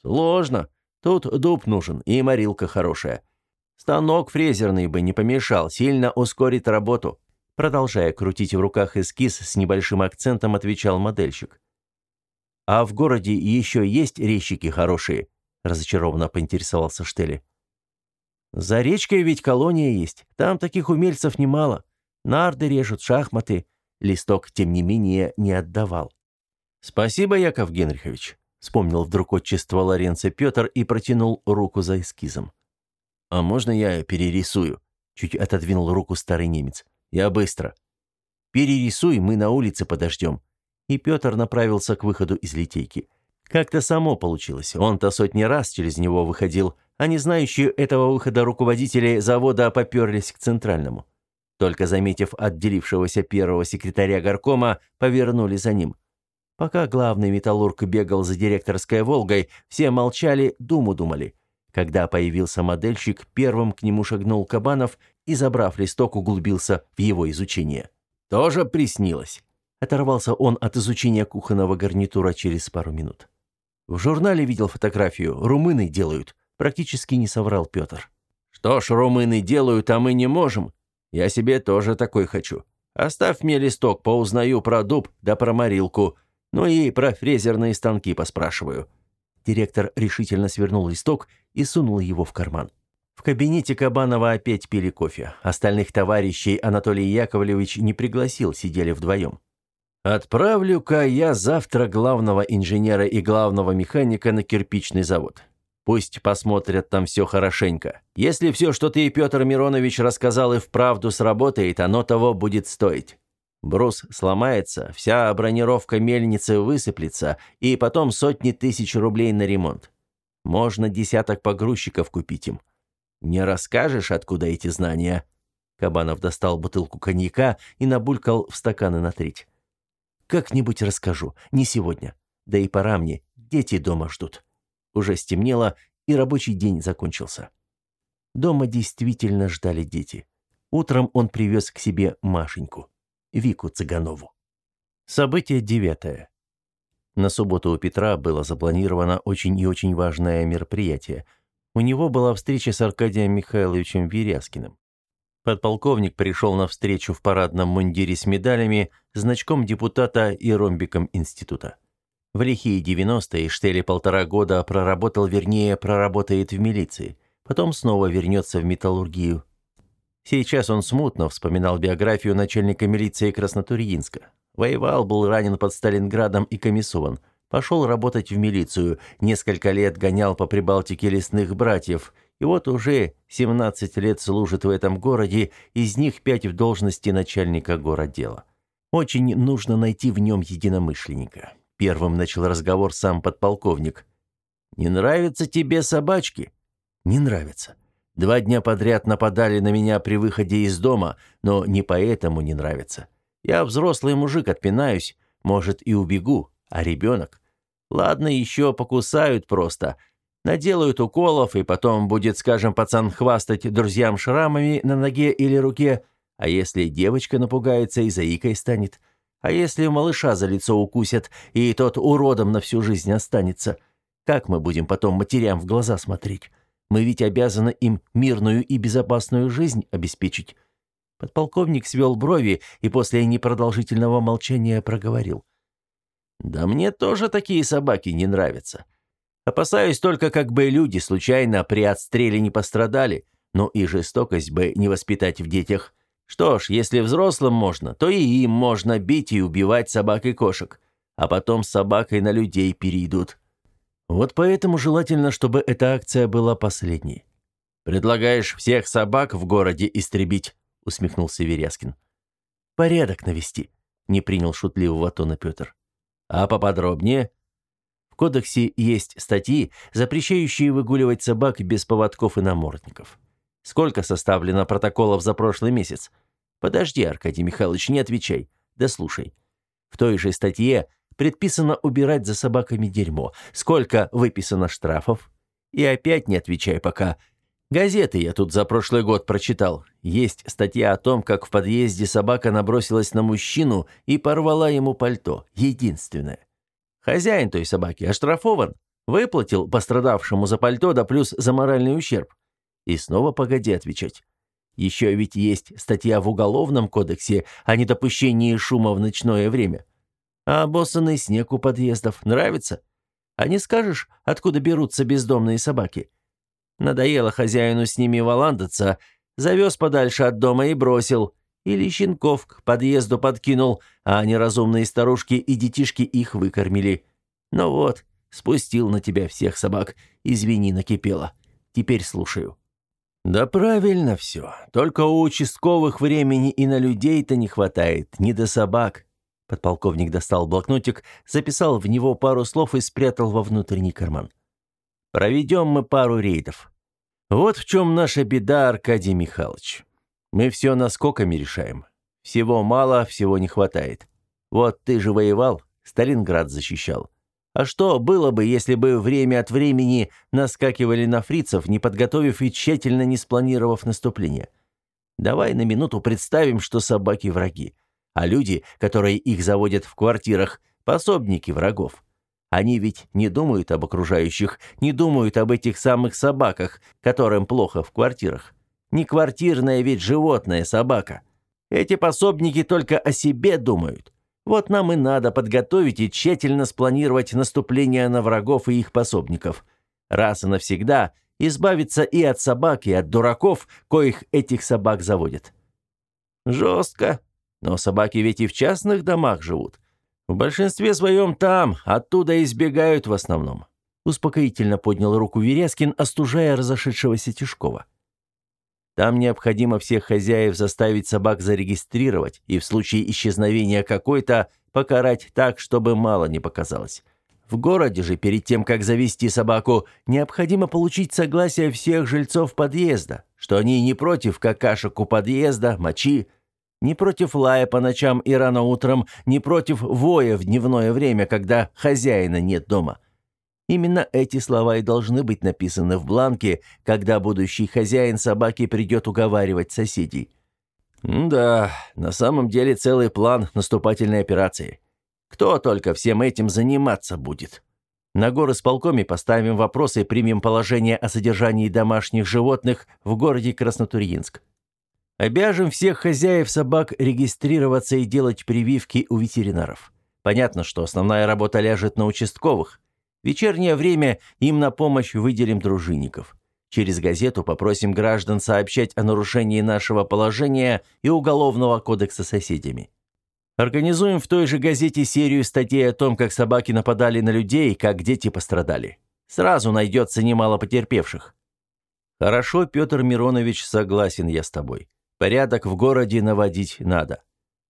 «Сложно. Тут дуб нужен и морилка хорошая. Станок фрезерный бы не помешал, сильно ускорит работу». Продолжая крутить в руках эскиз, с небольшим акцентом отвечал модельщик. «А в городе еще есть резчики хорошие?» – разочарованно поинтересовался Штели. «За речкой ведь колония есть. Там таких умельцев немало. Нарды режут, шахматы». Листок, тем не менее, не отдавал. «Спасибо, Яков Генрихович», — вспомнил вдруг отчество Лоренца Петр и протянул руку за эскизом. «А можно я перерисую?» — чуть отодвинул руку старый немец. Я быстро. Перерисуй, мы на улице подождем». И Петр направился к выходу из литейки. Как-то само получилось. Он-то сотни раз через него выходил, а не знающие этого выхода руководители завода поперлись к центральному. Только заметив отделившегося первого секретаря горкома, повернули за ним. Пока главный металлург бегал за директорской «Волгой», все молчали, думу думали. Когда появился модельщик, первым к нему шагнул Кабанов и, забрав листок, углубился в его изучение. «Тоже приснилось?» Оторвался он от изучения кухонного гарнитура через пару минут. «В журнале видел фотографию. Румыны делают». Практически не соврал Петр. «Что ж румыны делают, а мы не можем? Я себе тоже такой хочу. Оставь мне листок, поузнаю про дуб да про морилку. Ну и про фрезерные станки поспрашиваю». Директор решительно свернул листок и сунул его в карман. В кабинете Кабанова опять пили кофе. Остальных товарищей Анатолий Яковлевич не пригласил, сидели вдвоем. «Отправлю-ка я завтра главного инженера и главного механика на кирпичный завод. Пусть посмотрят там все хорошенько. Если все, что ты, Петр Миронович, рассказал и вправду сработает, оно того будет стоить. Брус сломается, вся бронировка мельницы высыплется, и потом сотни тысяч рублей на ремонт. Можно десяток погрузчиков купить им. «Не расскажешь, откуда эти знания?» Кабанов достал бутылку коньяка и набулькал в стаканы на треть. «Как-нибудь расскажу. Не сегодня. Да и пора мне. Дети дома ждут». Уже стемнело, и рабочий день закончился. Дома действительно ждали дети. Утром он привез к себе Машеньку, Вику Цыганову. Событие девятое. На субботу у Петра было запланировано очень и очень важное мероприятие – у него была встреча с Аркадием Михайловичем Веряскиным. Подполковник пришел на встречу в парадном мундире с медалями, значком депутата и ромбиком института. В лихие 90-е Штели полтора года проработал, вернее, проработает в милиции. Потом снова вернется в металлургию. Сейчас он смутно вспоминал биографию начальника милиции Краснотурьинска. Воевал, был ранен под Сталинградом и комиссован – Пошел работать в милицию, несколько лет гонял по Прибалтике лесных братьев, и вот уже 17 лет служит в этом городе, из них пять в должности начальника городдела. Очень нужно найти в нем единомышленника. Первым начал разговор сам подполковник. «Не нравятся тебе собачки?» «Не нравятся. Два дня подряд нападали на меня при выходе из дома, но не поэтому не нравятся. Я взрослый мужик, отпинаюсь, может, и убегу, а ребенок? Ладно, еще покусают просто. Наделают уколов, и потом будет, скажем, пацан хвастать друзьям шрамами на ноге или руке. А если девочка напугается и заикой станет? А если малыша за лицо укусят, и тот уродом на всю жизнь останется? Как мы будем потом матерям в глаза смотреть? Мы ведь обязаны им мирную и безопасную жизнь обеспечить. Подполковник свел брови и после непродолжительного молчания проговорил.
Да мне тоже такие собаки не нравятся. Опасаюсь только, как бы люди случайно при отстреле не пострадали, но и жестокость бы не воспитать в детях. Что ж, если взрослым можно, то и им можно бить и убивать собак и кошек, а потом с собакой на людей перейдут. Вот поэтому желательно, чтобы эта акция была последней. «Предлагаешь всех собак в городе истребить?» — усмехнулся Веряскин.
«Порядок навести», — не принял шутливого тона Петр.
«А поподробнее?»
В кодексе есть статьи, запрещающие выгуливать собак без поводков и намордников. Сколько составлено протоколов за прошлый месяц? Подожди, Аркадий Михайлович, не отвечай. Да слушай. В той же статье предписано убирать за собаками дерьмо. Сколько выписано штрафов? И опять не отвечай пока. Газеты я тут за прошлый год прочитал. Есть статья о том, как в подъезде собака набросилась на мужчину и порвала ему пальто. Единственное. Хозяин той собаки оштрафован. Выплатил пострадавшему за пальто, да плюс за моральный ущерб. И снова погоди отвечать. Еще ведь есть статья в Уголовном кодексе о недопущении шума в ночное время. А боссанный снег у подъездов нравится? А не скажешь, откуда берутся бездомные собаки? Надоело хозяину с ними валандаться, завез подальше от дома и бросил. Или щенков к подъезду подкинул, а неразумные старушки и детишки их выкормили. Ну вот, спустил на тебя всех собак, извини, накипело. Теперь слушаю.
«Да правильно все. Только у участковых времени и на людей-то не хватает, не до собак». Подполковник достал блокнотик, записал в него пару слов и спрятал во внутренний карман. «Проведем мы пару рейдов. Вот в чем наша беда, Аркадий Михайлович. Мы все наскоками решаем. Всего мало, всего не хватает. Вот ты же воевал, Сталинград защищал. А что было бы, если бы время от времени наскакивали на фрицев, не подготовив и тщательно не спланировав наступление? Давай на минуту представим, что собаки враги, а люди, которые их заводят в квартирах, пособники врагов. Они ведь не думают об окружающих, не думают об этих самых собаках, которым плохо в квартирах. Не квартирная ведь животное собака. Эти пособники только о себе думают. Вот нам и надо подготовить и тщательно спланировать наступление на врагов и их пособников. Раз и навсегда избавиться и от собак, и от дураков, коих этих собак заводят. Жестко. Но собаки ведь и в частных домах живут. В большинстве своем там, оттуда избегают в основном. Успокоительно поднял руку Верескин, остужая разошедшегося Тишкова. Там необходимо всех хозяев заставить собак зарегистрировать и в случае исчезновения какой-то покарать так, чтобы мало не показалось. В городе же перед тем, как завести собаку, необходимо получить согласие всех жильцов подъезда, что они не против какашек у подъезда, мочи, не против лая по ночам и рано утром, не против воя в дневное время, когда хозяина нет дома – Именно эти слова и должны быть написаны в бланке, когда будущий хозяин собаки придет уговаривать соседей. да, на самом деле целый план наступательной операции. Кто только всем этим заниматься будет? На горы с полкоми поставим вопрос и примем положение о содержании домашних животных в городе Краснотурьинск. Обяжем всех хозяев собак регистрироваться и делать прививки у ветеринаров. Понятно, что основная работа ляжет на участковых – вечернее время им на помощь выделим дружинников. Через газету попросим граждан сообщать о нарушении нашего положения и Уголовного кодекса соседями. Организуем в той же газете серию статей о том, как собаки нападали на людей, как дети пострадали. Сразу найдется немало потерпевших. Хорошо, Петр Миронович, согласен я с тобой. Порядок в городе наводить надо.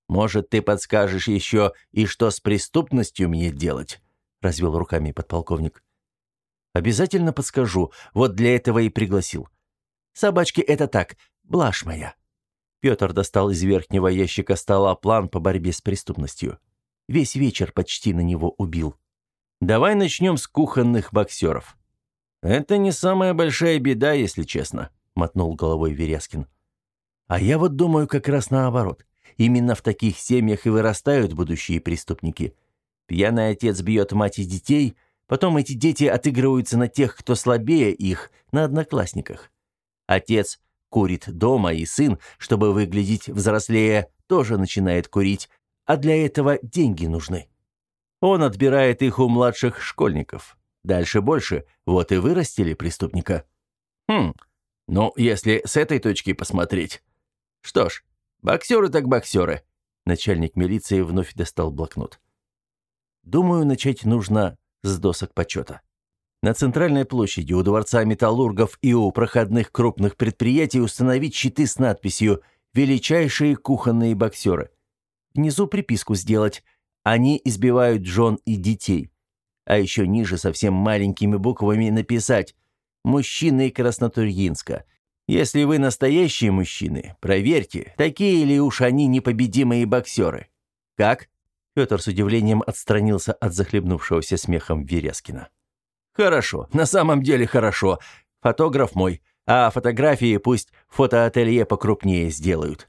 Может, ты подскажешь еще, и что с преступностью мне делать? — развел руками подполковник. «Обязательно подскажу. Вот для этого и пригласил. Собачки — это так, блажь моя». Петр достал из верхнего ящика стола план по борьбе с преступностью. Весь вечер почти на него убил. «Давай начнем с кухонных боксеров». «Это не самая большая беда, если честно», — мотнул головой Веряскин. «А я вот думаю как раз наоборот. Именно в таких семьях и вырастают будущие преступники». Пьяный отец бьет мать и детей, потом эти дети отыгрываются на тех, кто слабее их, на одноклассниках. Отец курит дома, и сын, чтобы выглядеть взрослее, тоже начинает курить, а для этого деньги нужны. Он отбирает их у младших школьников. Дальше больше. Вот и вырастили преступника. Хм, ну, если с этой точки посмотреть. Что ж, боксеры так боксеры. Начальник милиции вновь достал блокнот. Думаю, начать нужно с досок почета. На центральной площади у Дворца металлургов и у проходных крупных предприятий установить щиты с надписью «Величайшие кухонные боксеры». Внизу приписку сделать «Они избивают жен и детей». А еще ниже совсем маленькими буквами написать «Мужчины Краснотурьинска». Если вы настоящие мужчины, проверьте, такие ли уж они непобедимые боксеры. Как? Петр с удивлением отстранился от захлебнувшегося смехом Верескина. Хорошо, на самом деле хорошо. Фотограф мой, а фотографии пусть фотоателье покрупнее сделают.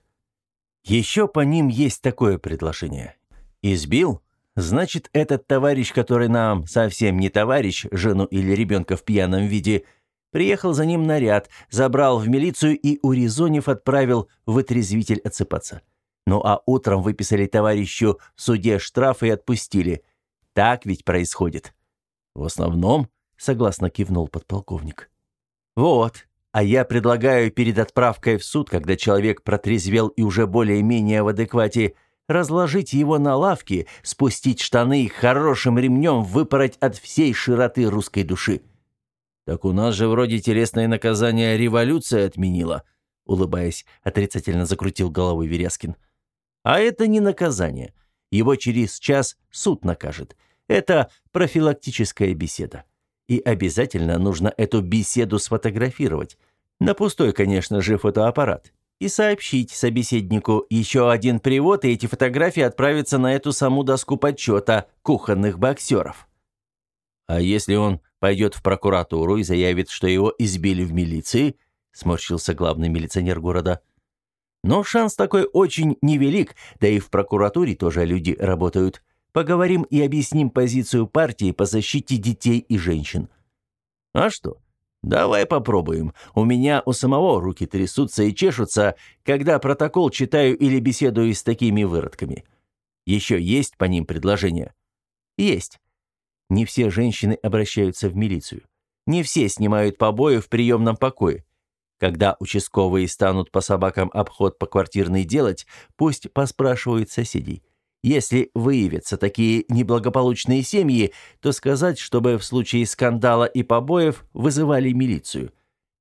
Еще по ним есть такое предложение. Избил? Значит, этот товарищ, который нам совсем не товарищ, жену или ребенка в пьяном виде – Приехал за ним наряд, забрал в милицию и, урезонив, отправил в отрезвитель отсыпаться. Ну а утром выписали товарищу в суде штраф и отпустили. Так ведь происходит. В основном, согласно кивнул подполковник. Вот, а я предлагаю перед отправкой в суд, когда человек протрезвел и уже более-менее в адеквате, разложить его на лавке, спустить штаны и хорошим ремнем выпороть от всей широты русской души. «Так у нас же вроде телесное наказание революция отменила», улыбаясь, отрицательно закрутил головой Верескин. «А это не наказание. Его через час суд накажет. Это профилактическая беседа. И обязательно нужно эту беседу сфотографировать. На пустой, конечно же, фотоаппарат. И сообщить собеседнику еще один привод, и эти фотографии отправятся на эту саму доску подсчета кухонных боксеров. А если он пойдет в прокуратуру и заявит, что его избили в милиции, сморщился главный милиционер города. Но шанс такой очень невелик, да и в прокуратуре тоже люди работают. Поговорим и объясним позицию партии по защите детей и женщин. А что? Давай попробуем. У меня у самого руки трясутся и чешутся, когда протокол читаю или беседую с такими выродками. Еще есть по ним предложения? Есть. Не все женщины обращаются в милицию. Не все снимают побои в приемном покое. Когда участковые станут по собакам обход поквартирный делать, пусть поспрашивают соседей. Если выявятся такие неблагополучные семьи, то сказать, чтобы в случае скандала и побоев вызывали милицию.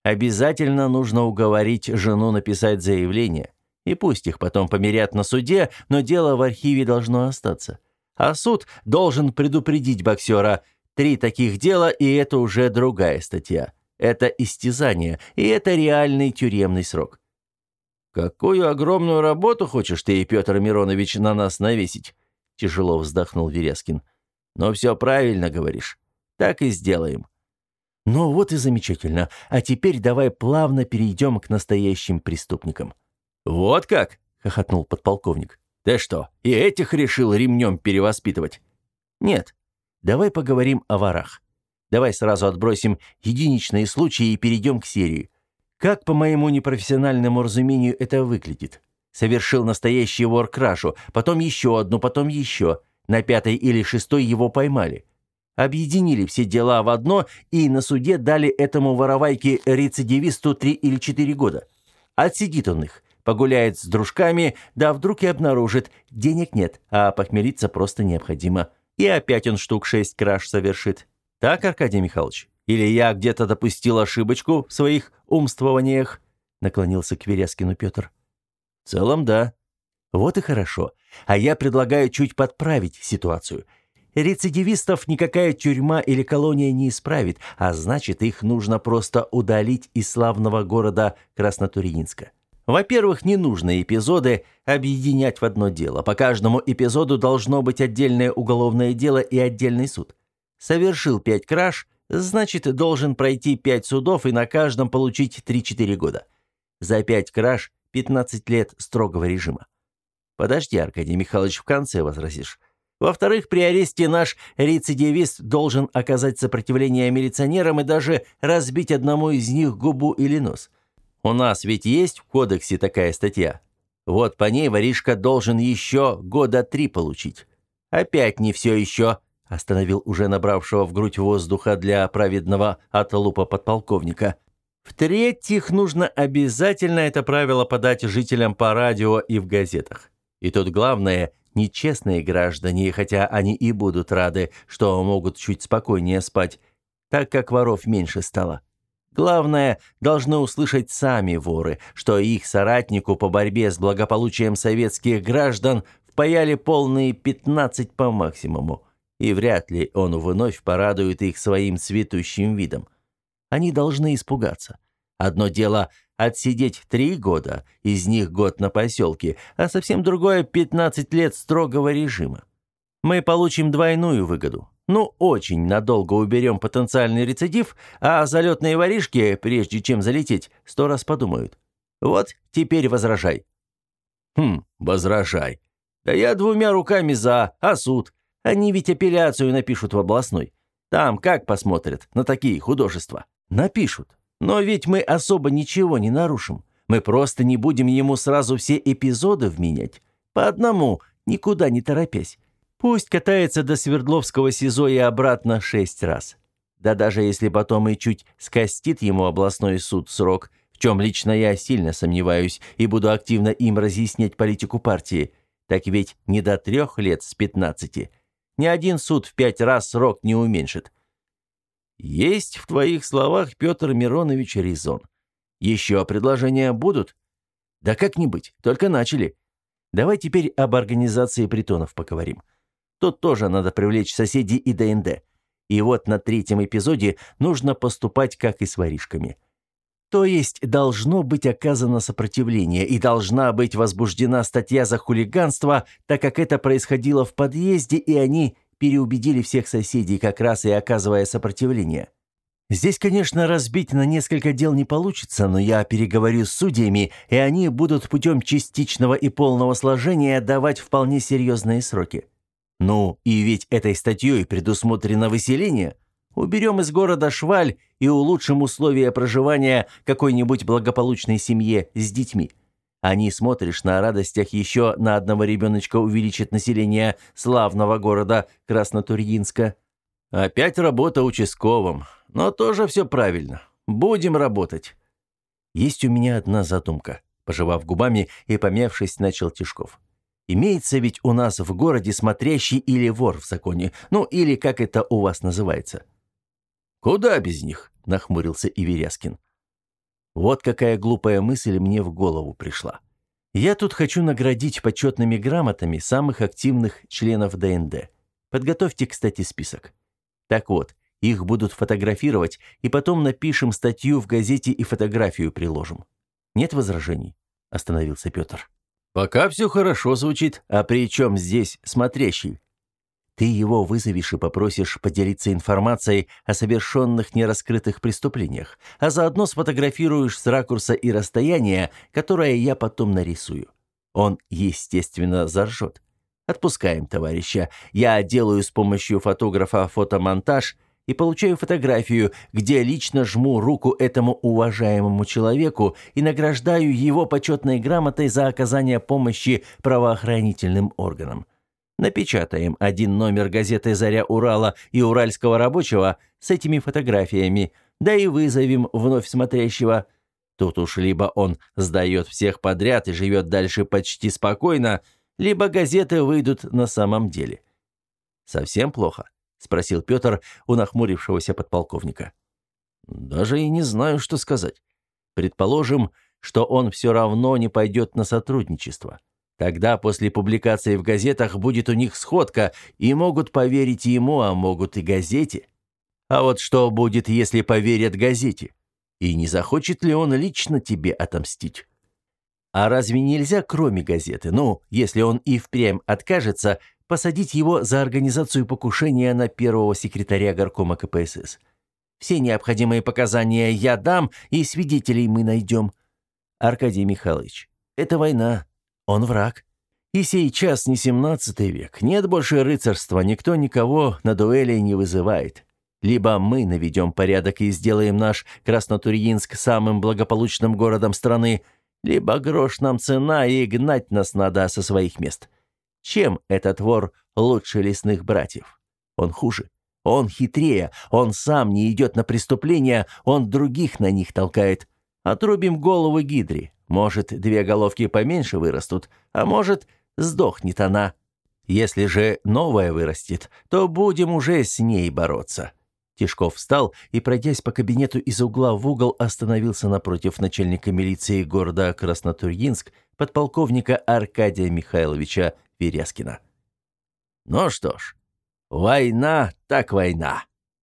Обязательно нужно уговорить жену написать заявление. И пусть их потом помирят на суде, но дело в архиве должно остаться. А суд должен предупредить боксера. Три таких дела, и это уже другая статья. Это истязание, и это реальный тюремный срок. «Какую огромную работу хочешь ты, Петр Миронович, на нас навесить?» Тяжело вздохнул Верескин. «Но все правильно говоришь. Так и сделаем». «Ну вот и замечательно. А теперь давай плавно перейдем к настоящим преступникам». «Вот как?» — хохотнул подполковник. Ты что, и этих решил ремнем перевоспитывать? Нет. Давай поговорим о ворах. Давай сразу отбросим единичные случаи и перейдем к серии. Как, по моему непрофессиональному разумению, это выглядит? Совершил настоящий вор кражу, потом еще одну, потом еще. На пятой или шестой его поймали. Объединили все дела в одно и на суде дали этому воровайке-рецидивисту три или четыре года. Отсидит он их, погуляет с дружками, да вдруг и обнаружит, денег нет, а похмелиться просто необходимо. И опять он штук шесть краж совершит. Так, Аркадий Михайлович? Или я где-то допустил ошибочку в своих умствованиях?» Наклонился к Верескину Петр. «В целом, да». «Вот и хорошо. А я предлагаю чуть подправить ситуацию. Рецидивистов никакая тюрьма или колония не исправит, а значит, их нужно просто удалить из славного города Краснотурьинска. Во-первых, не нужно эпизоды объединять в одно дело. По каждому эпизоду должно быть отдельное уголовное дело и отдельный суд. Совершил пять краж, значит, должен пройти пять судов и на каждом получить 3-4 года. За пять краж 15 лет строгого режима. Подожди, Аркадий Михайлович, в конце возразишь. Во-вторых, при аресте наш рецидивист должен оказать сопротивление милиционерам и даже разбить одному из них губу или нос. У нас ведь есть в кодексе такая статья. Вот по ней воришка должен еще года три получить.
Опять не все еще!» Остановил уже набравшего в грудь воздуха для праведного отлупа подполковника. В-третьих, нужно обязательно это правило подать жителям по радио и в газетах. И тут главное, нечестные граждане, хотя они и будут рады, что могут чуть спокойнее спать, так как воров меньше стало. Главное, должны услышать сами воры, что их соратнику по борьбе с благополучием советских граждан впаяли полные 15 по максимуму, и вряд ли он вновь порадует их своим цветущим видом. Они должны испугаться. Одно дело отсидеть три года, из них год на поселке, а совсем другое 15 лет строгого режима. Мы получим двойную выгоду. Ну, очень надолго уберем потенциальный рецидив, а залетные воришки, прежде чем залететь, сто раз подумают. Вот, теперь возражай.
Хм, возражай.
Да я двумя руками за, а суд? Они ведь апелляцию напишут в областной. Там как посмотрят на такие художества? Напишут. Но ведь мы особо ничего не нарушим. Мы просто не будем ему сразу все эпизоды вменять. По одному, никуда не торопясь. Пусть катается до Свердловского СИЗО и обратно шесть раз. Да даже если потом и чуть скостит ему областной суд срок, в чем лично я сильно сомневаюсь и буду активно им разъяснять политику партии, так ведь не до трех лет с пятнадцати. Ни один суд в пять раз срок не уменьшит. Есть в твоих словах, Петр Миронович, резон. Еще предложения будут? Да как-нибудь, только начали. Давай теперь об организации притонов поговорим. Тут тоже надо привлечь соседей и ДНД. И вот на третьем эпизоде нужно поступать как и с воришками. То есть должно быть оказано сопротивление и должна быть возбуждена статья за хулиганство, так как это происходило в подъезде, и они переубедили всех соседей, как раз и оказывая сопротивление. Здесь, конечно, разбить на несколько дел не получится, но я переговорю с судьями, и они будут путем частичного и полного сложения давать вполне серьезные сроки. Ну, и ведь этой статьей предусмотрено выселение. Уберем из города шваль и улучшим условия проживания какой-нибудь благополучной семье с детьми. А не смотришь на радостях еще на одного ребеночка увеличит население славного города Краснотурьинска. Опять работа участковым. Но тоже все правильно. Будем работать. Есть у меня одна задумка. Пожевав губами и помявшись, начал Тишков. Имеется ведь у нас в городе смотрящий или вор в законе, ну или как это у вас называется.
Куда без них? нахмурился Иверяскин.
Вот какая глупая мысль мне в голову пришла. Я тут хочу наградить почетными грамотами самых активных членов ДНД. Подготовьте, кстати, список. Так вот, их будут фотографировать, и потом напишем статью в газете и фотографию приложим. Нет возражений? Остановился Петр.
«Пока все хорошо звучит. А при чем здесь смотрящий?»
«Ты его вызовешь и попросишь поделиться информацией о совершенных нераскрытых преступлениях, а заодно сфотографируешь с ракурса и расстояния, которое я потом нарисую. Он, естественно, заржет. Отпускаем товарища. Я делаю с помощью фотографа фотомонтаж – и получаю фотографию, где лично жму руку этому уважаемому человеку и награждаю его почетной грамотой за оказание помощи правоохранительным органам. Напечатаем один номер газеты «Заря Урала» и «Уральского рабочего» с этими фотографиями, да и вызовем вновь смотрящего. Тут уж либо он сдает всех подряд и живет дальше почти спокойно, либо газеты выйдут на самом деле. Совсем плохо. — спросил Петр у нахмурившегося подполковника.
«Даже и не знаю, что сказать. Предположим, что он все равно не пойдет на сотрудничество. Тогда после публикации в газетах будет у них сходка, и могут поверить ему, а могут и газете. А вот что будет, если поверят газете? И не захочет ли он лично тебе отомстить?»
А разве нельзя, кроме газеты, ну, если он и впрямь откажется, посадить его за организацию покушения на первого секретаря горкома КПСС. Все необходимые показания я дам, и свидетелей мы найдем. Аркадий Михайлович, это война. Он враг. И сейчас не семнадцатый век. Нет больше рыцарства, никто никого на дуэли не вызывает. Либо мы наведем порядок и сделаем наш Краснотурьинск самым благополучным городом страны, либо грош нам цена и гнать нас надо со своих мест. Чем этот вор лучше лесных братьев? Он хуже. Он хитрее. Он сам не идет на преступления, он других на них толкает. Отрубим голову Гидри. Может, две головки поменьше вырастут, а может, сдохнет она. Если же новая вырастет, то будем уже с ней бороться». Тишков встал и, пройдясь по кабинету из угла в угол, остановился напротив начальника милиции города Краснотурьинск, подполковника Аркадия Михайловича Верескина. «Ну что ж, война так война.